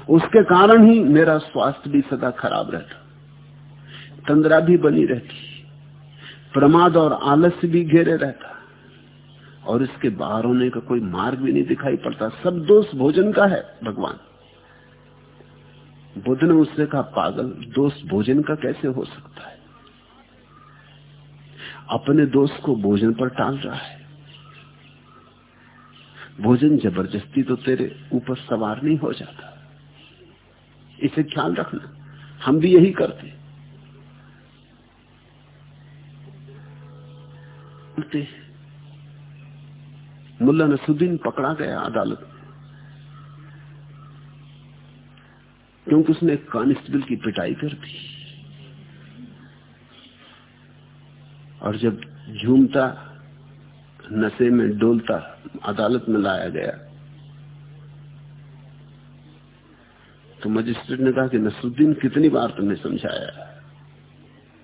उसके कारण ही मेरा स्वास्थ्य भी सदा खराब रहता। तंद्रा भी बनी रहती। प्रमाद और आलस्य भी घेरे रहता। और इसके बाहर होने का कोई मार्ग भी नहीं दिखाई पड़ता। सब दोष भोजन का है भगवान। बुद्ध ने उससे कहा, पागल, दोष भोजन का कैसे हो सकता है? अपने दोष को भोजन पर टाल रहा है। भोजन ज़बरदस्ती तो तेरे ऊपर सवार नहीं हो जाता। इसे ख्याल रखना। हम भी यही करते मुल्ला नसुद्दीन पकड़ा गया अदालत क्योंकि उसने कांस्टेबल की पिटाई कर दी। और जब झूमता, नशे में डोलता, अदालत में लाया गया तो मजिस्ट्रेट ने कहा कि नसरुद्दीन कितनी बार तुमने समझाया?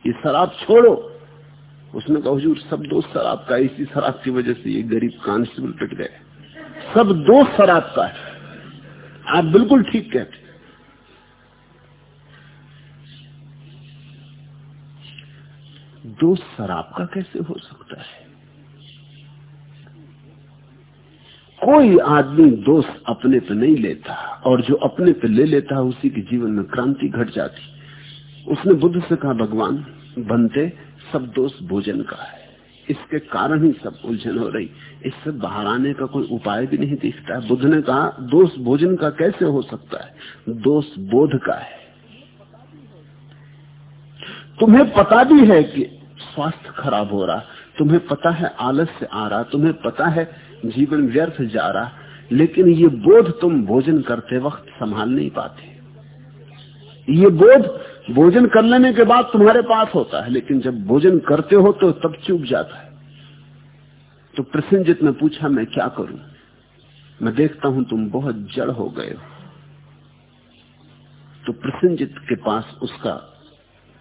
ये शराब छोड़ो। उसने कहा, हजूर, सब दोस्त शराब का, इसी शराब की वजह से ये गरीब कांस्टेबल पिट गए। सब दोस्त शराब का है। आप बिल्कुल ठीक कहते दोस्त शराब का कैसे हो सकता है? कोई आदमी दोष अपने पे नहीं लेता और जो अपने पे ले लेता है, उसी के जीवन में क्रांति घट जाती। उसने बुद्ध से कहा, भगवान, बनते सब दोष भोजन का है। इसके कारण ही सब उलझन हो रही। इससे बाहर आने का कोई उपाय भी नहीं दिखता बुद्ध ने कहा दोष भोजन का कैसे हो सकता है? दोष बोध का है। तुम्हें पता भी है कि स्वास्थ्य खराब हो रहा। तुम्हें पता है आलस्य आ रहा। तुम्हें पता है जीवन व्यर्थ जा रहा, लेकिन ये बोध तुम भोजन करते वक्त संभाल नहीं पाते। ये बोध भोजन कर लेने के बाद तुम्हारे पास होता है, लेकिन जब भोजन करते हो तो तब चूक जाता है। तो प्रसन्नजित ने पूछा, मैं क्या करूँ? मैं देखता हूँ तुम बहुत जड़ हो गए हो। तो प्रसन्नजित के पास उसका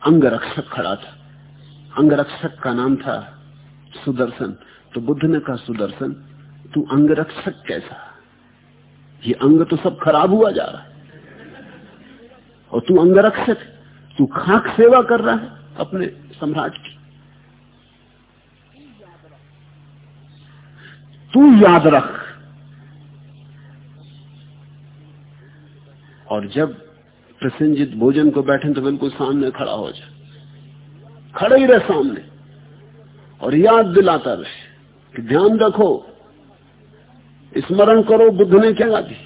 अंगरक्षक खड़ा था। अंगरक्षक का नाम था सुदर्शन। तो बुद्ध ने कहा, सुदर्शन तू अंग अंगरक्षक कैसा? ये अंग तो सब खराब हुआ जा रहा है। और तू अंग अंगरक्षक तू खाक सेवा कर रहा है अपने सम्राट की। तू याद रख। और जब प्रसन्नजित भोजन को बैठे तो बिल्कुल सामने खड़ा हो जाए खड़े ही रहे सामने। और याद दिलाता रहे कि ध्यान रखो स्मरण करो, बुद्ध ने क्या दी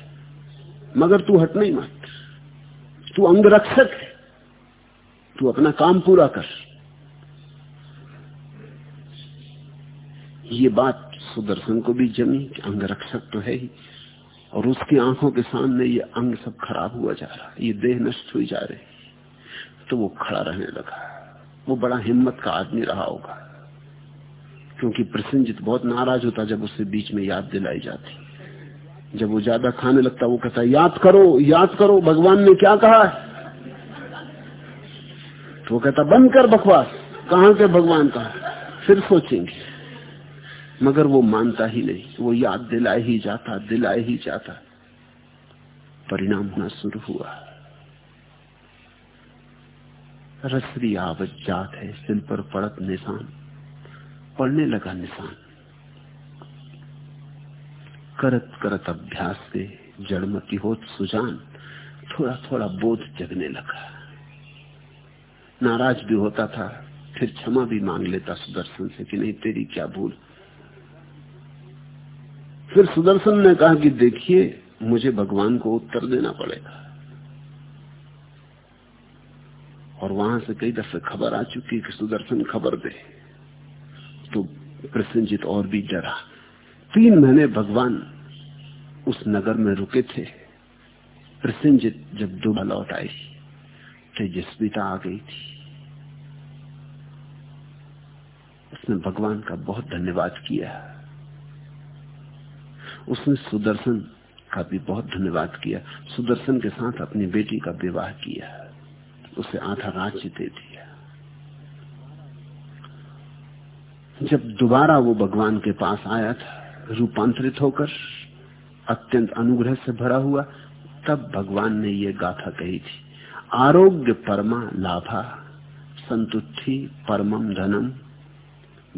मगर तू हट नहीं मत। तू अंगरक्षक है। तू अपना काम पूरा कर। ये बात सुदर्शन को भी जमी कि अंग रक्षक तो है ही। और उसकी आँखों के सामने ये अंग सब खराब हुआ जा रहा है। ये देह नष्ट हुई जा रही तो वो खड़ा रहने लगा। वो बड़ा हिम्मत का आदमी रहा होगा। क्योंकि प्रसन्नजित बहुत नाराज़ होता जब उससे बीच में याद दिलाई जाती। जब वो ज़्यादा खाने लगता, वो कहता, याद करो याद करो, भगवान ने क्या कहा तो वो कहता, बंद कर बकवास, कहाँ के भगवान का फिर सोचेंगे। मगर वो मानता ही नहीं, वो याद दिलाए ही जाता दिलाए ही जाता। परिणाम होना शुरू हुआ। रसरी आवत जात है सिल पर पड़त निशान। पड़ने लगा निशान। करत करत अभ्यास से जड़मती होत सुजान थोड़ा थोड़ा बोध जगने लगा। नाराज़ भी होता था, फिर क्षमा भी मांग लेता सुदर्शन से कि नहीं, तेरी क्या भूल? फिर सुदर्शन ने कहा कि देखिए, मुझे भगवान को उत्तर देना पड़ेगा। और वहाँ से कई दफे खबर आ चुकी कि सुदर्शन खबर दे। तो प्रसन्नजित और भी डरा। तीन महीने भगवान उस नगर में रुके थे। प्रसन्नजित जब दुबा लौट आई, तेजस्विता आ गई थी। उसने भगवान का बहुत धन्यवाद किया। उसने सुदर्शन का भी बहुत धन्यवाद किया। सुदर्शन के साथ अपनी बेटी का विवाह किया। उसे आधा राज्य दे दिया। जब दोबारा वो भगवान के पास आया था, रूपांतरित होकर, अत्यंत अनुग्रह से भरा हुआ, तब भगवान ने ये गाथा कही थी, आरोग्य परमा लाभा, संतुष्टि परमम धनम,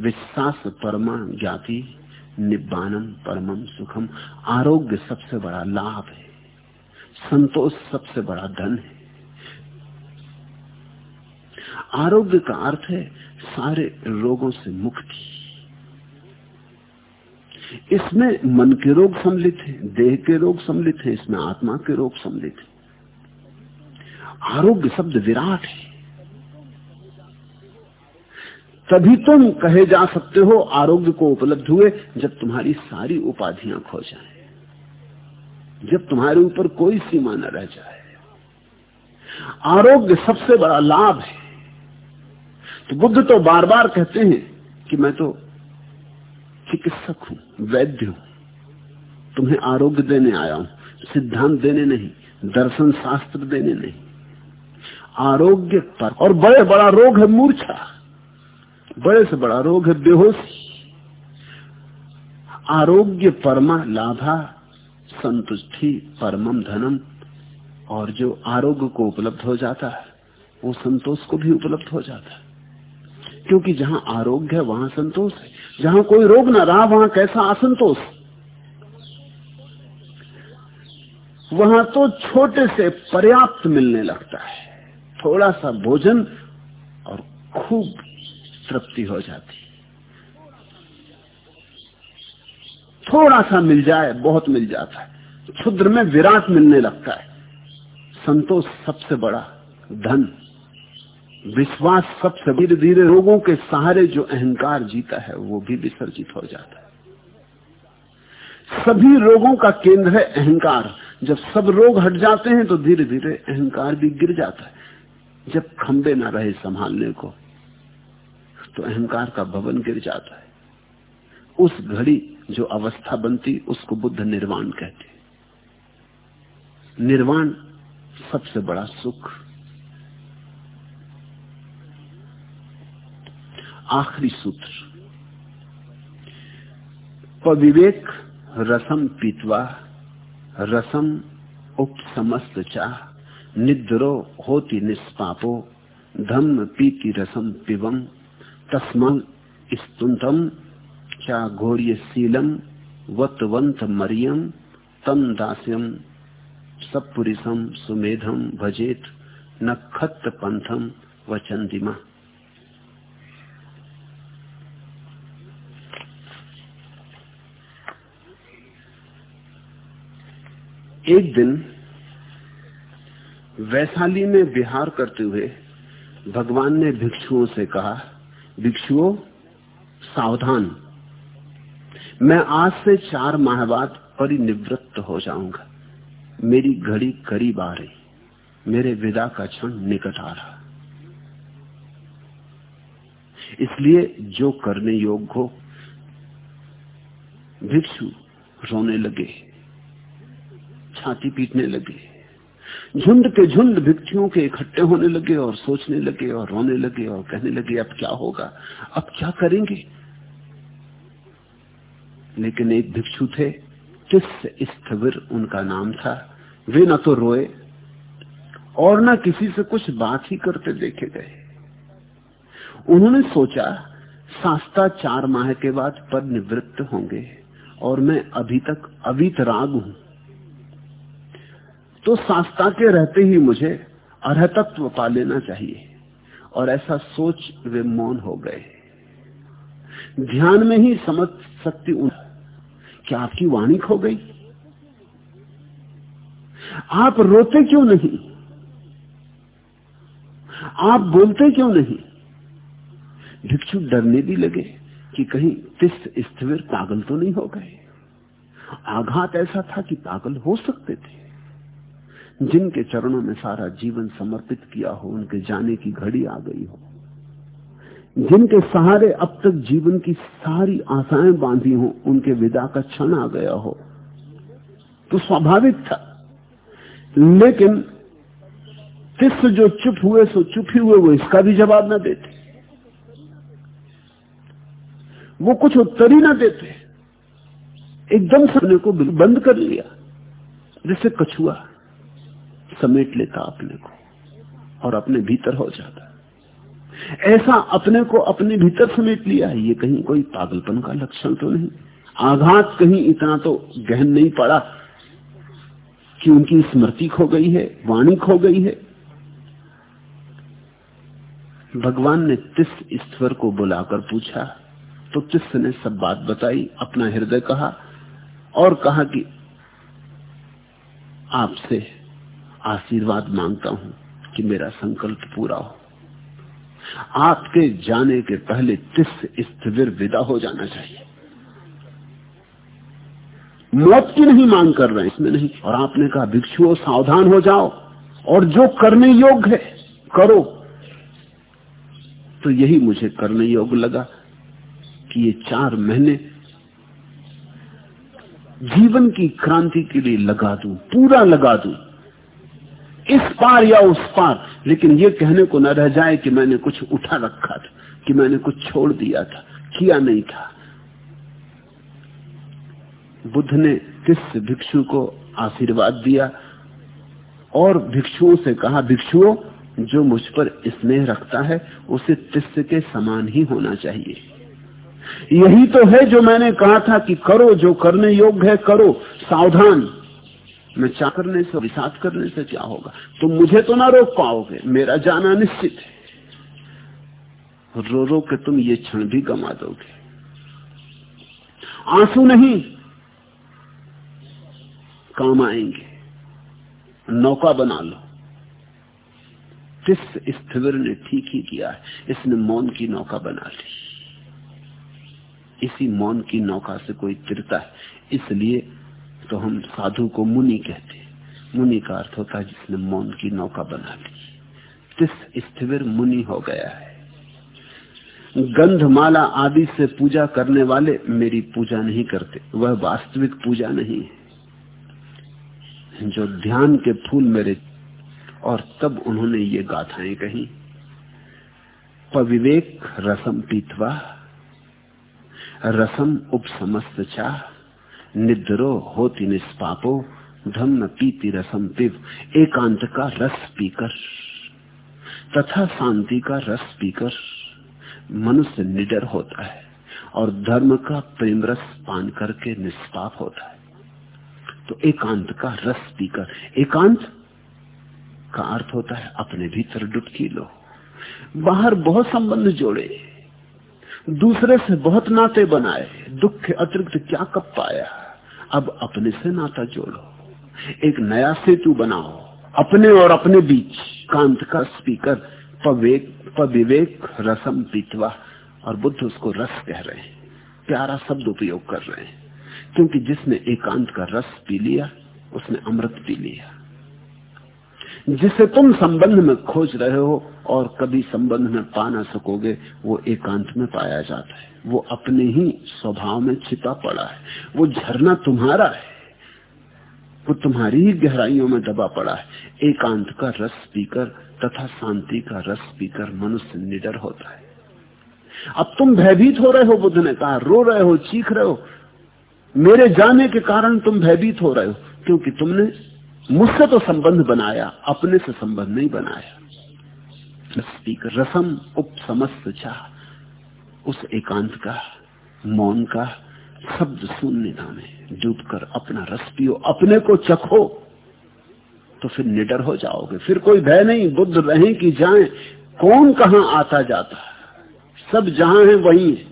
विश्वास परमा ज्ञाति निब्बानम परमम सुखम। आरोग्य सबसे बड़ा लाभ है, संतोष सबसे बड़ा धन है। आरोग्य का अर्थ है सारे रोगों से मुक्ति। इसमें मन के रोग सम्मिलित है, देह के रोग सम्मिलित है, इसमें आत्मा के रोग सम्मिलित है। आरोग्य शब्द विराट है। तभी तुम कहे जा सकते हो, आरोग्य को उपलब्ध हुए, जब तुम्हारी सारी उपाधियाँ खो जाए। जब तुम्हारे ऊपर कोई सीमा न रह जाए। आरोग्य सबसे बड़ा लाभ है। तो बुद्ध तो बार बार कहते हैं कि मैं तो चिकित्सक हूँ, वैद्य हूँ। तुम्हें आरोग्य देने आया हूँ, सिद्धांत देने नहीं, दर्शन शास्त्र देने नहीं। आरोग्य पर, और बड़े बड़ा रोग है मूर्छा। बड़े से बड़ा रोग है बेहोशी। आरोग्य परमा लाभा, संतुष्टि परमम धनम, और जो आरोग्य को उपलब्ध हो जाता है, वो संतोष को भी उपलब्ध हो जाता है। क्योंकि जहाँ आरोग्य है, वहाँ संतोष है। जहाँ कोई रोग ना रहा, वहाँ कैसा असंतोष? वहाँ तो छोटे से पर्याप्त मिलने लगता है। थोड़ा सा भोजन और खूब तृप्ति हो जाती थोड़ा सा मिल जाए, बहुत मिल जाता है। क्षुद्र में विराट मिलने लगता है। संतोष सबसे बड़ा धन। विश्वास सबसे धीरे धीरे रोगों के सहारे जो अहंकार जीता है, वो भी विसर्जित हो जाता है। सभी रोगों का केंद्र है अहंकार। जब सब रोग हट जाते हैं तो धीरे धीरे अहंकार भी गिर जाता है। जब खंबे ना रहे संभालने को तो अहंकार का भवन गिर जाता है। उस घड़ी जो अवस्था बनती, उसको बुद्ध निर्वाण कहते निर्वाण सबसे बड़ा सुख आखिरी सूत्र। पविवेक रसम पीतवा, रसम उपसमस्त चाह, निद्रो होती निष्पापो धम्म पीति रसम पिबम, तस्म स्तुतम क्या घोर्य शीलम, वतवंत मरियम, तम दास्यम सपुरिसम सुमेधम भजेत न खत पंथम व चंदिमा एक दिन वैशाली में विहार करते हुए भगवान ने भिक्षुओं से कहा, भिक्षुओं, सावधान। मैं आज से चार माह बाद परिनिवृत्त हो जाऊँगा। मेरी घड़ी करीब आ रही। मेरे विदा का क्षण निकट आ रहा। इसलिए जो करने योग्य हो, भिक्षु रोने लगे। छाती पीटने लगे। झुंड के झुंड भिक्षुओं के इकट्ठे होने लगे और सोचने लगे और रोने लगे और कहने लगे, अब क्या होगा? अब क्या करेंगे? लेकिन एक भिक्षु थे, किस स्थविर उनका नाम था? वे न तो रोए और न किसी से कुछ बात ही करते देखे गए। उन्होंने सोचा शास्ता चार माह के बाद पर निवृत्त होंगे और मैं अभी तक अवित राग हूँ। तो शास्ता के रहते ही मुझे अर्तत्व पा लेना चाहिए। और ऐसा सोच वे मौन हो गए। ध्यान में ही समझ सकती उन क्या आपकी वाणी खो गई? आप रोते क्यों नहीं? आप बोलते क्यों नहीं? भिक्षु डरने भी लगे कि कहीं तिस्त स्थिर पागल तो नहीं हो गए। आघात ऐसा था कि पागल हो सकते थे। जिनके चरणों में सारा जीवन समर्पित किया हो, उनके जाने की घड़ी आ गई हो। जिनके सहारे अब तक जीवन की सारी आशाएँ बांधी हो, उनके विदा का क्षण आ गया हो। तो स्वाभाविक था। लेकिन तिस जो चुप हुए, सो चुप ही हुए, वो इसका भी जवाब ना देते। वो कुछ उत्तर ही ना देते। एकदम सुनने को बंद कर लिया। जैसे कछुआ। समेट लेता अपने को और अपने भीतर हो जाता ऐसा अपने को अपने भीतर समेट लिया है, ये कहीं कोई पागलपन का लक्षण तो नहीं। आघात कहीं इतना तो गहन नहीं पड़ा कि उनकी स्मृति खो गई है, वाणी खो गई है। भगवान ने तिस ईश्वर को बुलाकर पूछा तो तिस ने सब बात बताई, अपना हृदय कहा और कहा कि आपसे आशीर्वाद माँगता हूँ कि मेरा संकल्प पूरा हो। आपके जाने के पहले तिस स्थिर विदा हो जाना चाहिए। मौत की नहीं मांग कर रहे इसमें नहीं। और आपने कहा, भिक्षुओं, सावधान हो जाओ और जो करने योग्य है, करो। तो यही मुझे करने योग्य लगा कि ये चार महीने जीवन की क्रांति के लिए लगा दू, पूरा लगा दूँ। इस पार या उस पार लेकिन ये कहने को न रह जाए कि मैंने कुछ उठा रखा था, कि मैंने कुछ छोड़ दिया था, किया नहीं था। बुद्ध ने किस भिक्षु को आशीर्वाद दिया और भिक्षुओं से कहा, भिक्षुओं, जो मुझ पर स्नेह रखता है, उसे तिस्स के समान ही होना चाहिए। यही तो है जो मैंने कहा था कि करो, जो करने योग्य है करो। सावधान मैं चा करने से, विषाद करने से क्या होगा? तुम मुझे तो ना रोक पाओगे, मेरा जाना निश्चित है। रो रो के तुम ये क्षण भी गमा दोगे। आँसू नहीं, काम आएँगे। नौका बना लो। किस स्थिर ने ठीक ही किया है? इसने मौन की नौका बना ली। इसी मौन की नौका से कोई तिरता है। इसलिए तो हम साधु को मुनि कहते मुनि का अर्थ होता है जिसने मौन की नौका बना ली। तिस स्थिर मुनि हो गया है। गंधमाला आदि से पूजा करने वाले मेरी पूजा नहीं करते। वह वास्तविक पूजा नहीं है। जो ध्यान के फूल मेरे और तब उन्होंने ये गाथाएँ कही। पविवेक रसम पीतवा, रसम उपसमस्त चाह निद्रो होती निष्पापो धम्म पीति रसम पिव एकांत का रस पीकर। तथा शांति का रस पीकर मनुष्य निडर होता है, और धर्म का प्रेम रस पान करके निष्पाप होता है। तो एकांत का रस पीकर, एकांत का अर्थ होता है अपने भीतर डुबकी लो, बाहर बहुत संबंध जोड़े। दूसरे से बहुत नाते बनाए, दुख के अतिरिक्त क्या कब पाया? अब अपने से नाता जोड़ो, एक नया सेतु बनाओ, अपने और अपने बीच कांत का स्पीकर, पवेक, पविवेक रसम पीतवा, और बुद्ध उसको रस कह रहे हैं, प्यारा शब्द उपयोग कर रहे हैं, क्योंकि जिसने एकांत का रस पी लिया, उसने अमृत पी लिया। जिसे तुम संबंध में खोज रहे हो और कभी संबंध में पा ना सकोगे, वो एकांत में पाया जाता है। वो अपने ही स्वभाव में छिपा पड़ा है। वो झरना तुम्हारा है। वो तुम्हारी ही गहराइयों में दबा पड़ा है। एकांत का रस पीकर तथा शांति का रस पीकर मनुष्य निडर होता है। अब तुम भयभीत हो रहे हो, बुद्ध ने कहा, रो रहे हो, चीख रहे हो। मेरे जाने के कारण तुम भयभीत हो रहे हो, क्योंकि तुमने मुझसे तो संबंध बनाया, अपने से संबंध नहीं बनाया। रसम उप समस्त चाह उस एकांत का, मौन का, शब्द शून्यता में डूबकर अपना रस पियो, अपने को चखो तो फिर निडर हो जाओगे। फिर कोई भय नहीं, बुद्ध रहे कि जाए, कौन कहा आता जाता? सब जहाँ है, वही है।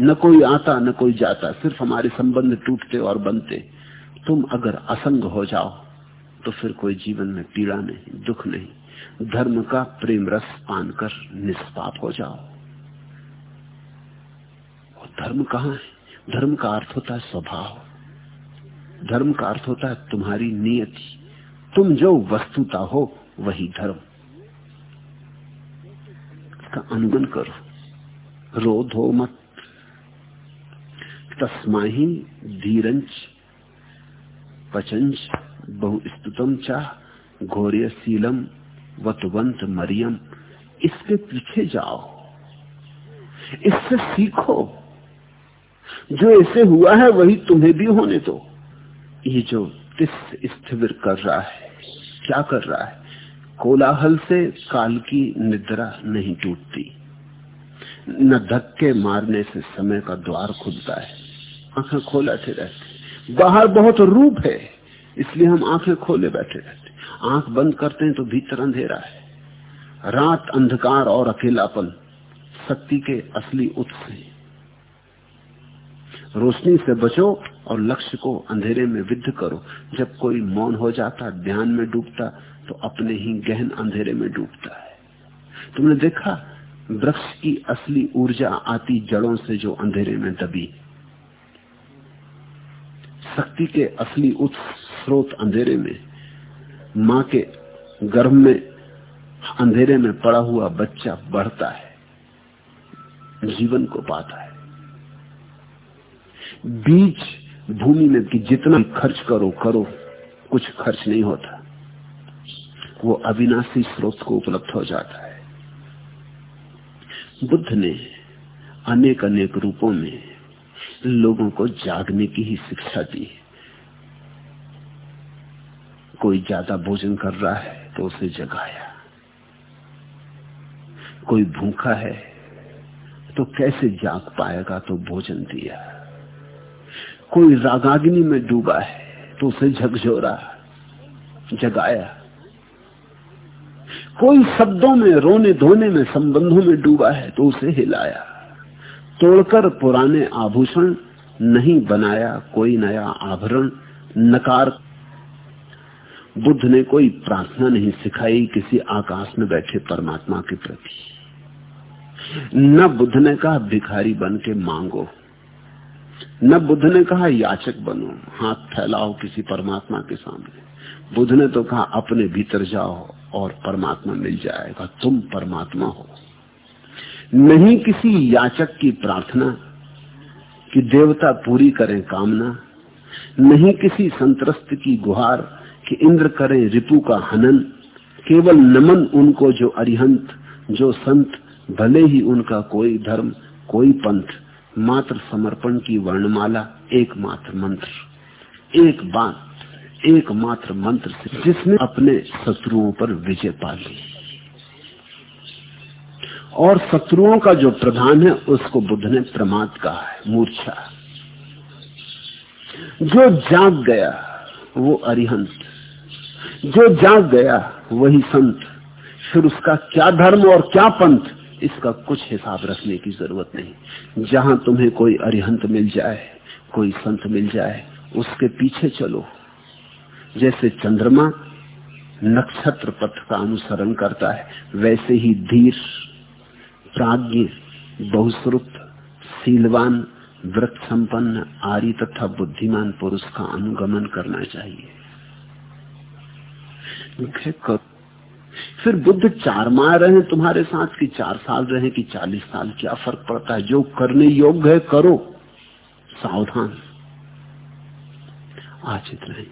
न कोई आता, न कोई जाता, सिर्फ़ हमारे संबंध टूटते और बनते। तुम अगर असंग हो जाओ तो फिर कोई जीवन में पीड़ा नहीं, दुख नहीं। धर्म का प्रेम रस पान कर निष्पाप हो जाओ। और धर्म कहाँ है? धर्म का अर्थ होता है स्वभाव। धर्म का अर्थ होता है तुम्हारी नियति। तुम जो वस्तुता हो, वही धर्म। का अनुगन करो। रोध मत। तस्मा ही धीरंच पचंच बहुस्तुतम चाह घोर्य सीलम वतवंत मरियम, इसके पीछे जाओ। इससे सीखो। जो ऐसे हुआ है, वही तुम्हें भी होने दो। ये जो तिस स्थिर कर रहा है, क्या कर रहा है? कोलाहल से काल की निद्रा नहीं टूटती। न धक्के मारने से समय का द्वार खुलता है। आँखें खोलाते रहते बाहर बहुत रूप है, इसलिए हम आँखें खोले बैठे रहते आँख बंद करते हैं तो भीतर अंधेरा है। रात अंधकार और अकेलापन शक्ति के असली उत्स है। रोशनी से बचो और लक्ष्य को अंधेरे में विद्ध करो। जब कोई मौन हो जाता, ध्यान में डूबता तो अपने ही गहन अंधेरे में डूबता है। तुमने देखा, वृक्ष की असली ऊर्जा आती जड़ों से जो अंधेरे में दबी। शक्ति के असली उत्स स्रोत अंधेरे में, माँ के गर्भ में, अंधेरे में पड़ा हुआ बच्चा बढ़ता है, जीवन को पाता है। बीज भूमि में कि जितना खर्च करो करो, कुछ खर्च नहीं होता। वो अविनाशी स्रोत को उपलब्ध हो जाता है। बुद्ध ने अनेक अनेक रूपों में लोगों को जागने की ही शिक्षा दी है। कोई ज़्यादा भोजन कर रहा है तो उसे जगाया। कोई भूखा है तो कैसे जाग पाएगा तो भोजन दिया। कोई रागाग्नि में डूबा है तो उसे झकझोरा, जगाया। कोई शब्दों में रोने धोने में, संबंधों में डूबा है तो उसे हिलाया। तोड़कर पुराने आभूषण नहीं बनाया कोई नया आभरण नकार। बुद्ध ने कोई प्रार्थना नहीं सिखाई किसी आकाश में बैठे परमात्मा के प्रति। न बुद्ध ने कहा, भिखारी बन के मांगो। न बुद्ध ने कहा, याचक बनो, हाथ फैलाओ किसी परमात्मा के सामने। बुद्ध ने तो कहा, अपने भीतर जाओ और परमात्मा मिल जाएगा, तुम परमात्मा हो। नहीं किसी याचक की प्रार्थना कि देवता पूरी करें कामना, नहीं किसी संतरस्त की गुहार कि इंद्र करें रिपु का हनन, केवल नमन उनको जो अरिहंत, जो संत, भले ही उनका कोई धर्म, कोई पंथ, मात्र समर्पण की वर्णमाला, एकमात्र मंत्र। एक बात, एकमात्र मंत्र जिसने अपने शत्रुओं पर विजय पा ली। और शत्रुओं का जो प्रधान है, उसको बुद्ध ने प्रमाद कहा है, मूर्छा। जो जाग गया, वो अरिहंत। जो जाग गया, वही संत। फिर उसका क्या धर्म और क्या पंथ, इसका कुछ हिसाब रखने की ज़रूरत नहीं। जहाँ तुम्हें कोई अरिहंत मिल जाए, कोई संत मिल जाए, उसके पीछे चलो। जैसे चंद्रमा नक्षत्र पथ का अनुसरण करता है, वैसे ही धीर प्राज्ञ बहुश्रुत सीलवान व्रत संपन्न, आर्य तथा बुद्धिमान पुरुष का अनुगमन करना चाहिए। फिर बुद्ध चार माह रहे, तुम्हारे साथ की चार साल रहे कि चालीस साल, क्या फ़र्क पड़ता है? जो करने योग्य है, करो। सावधान। आचित इतना ही।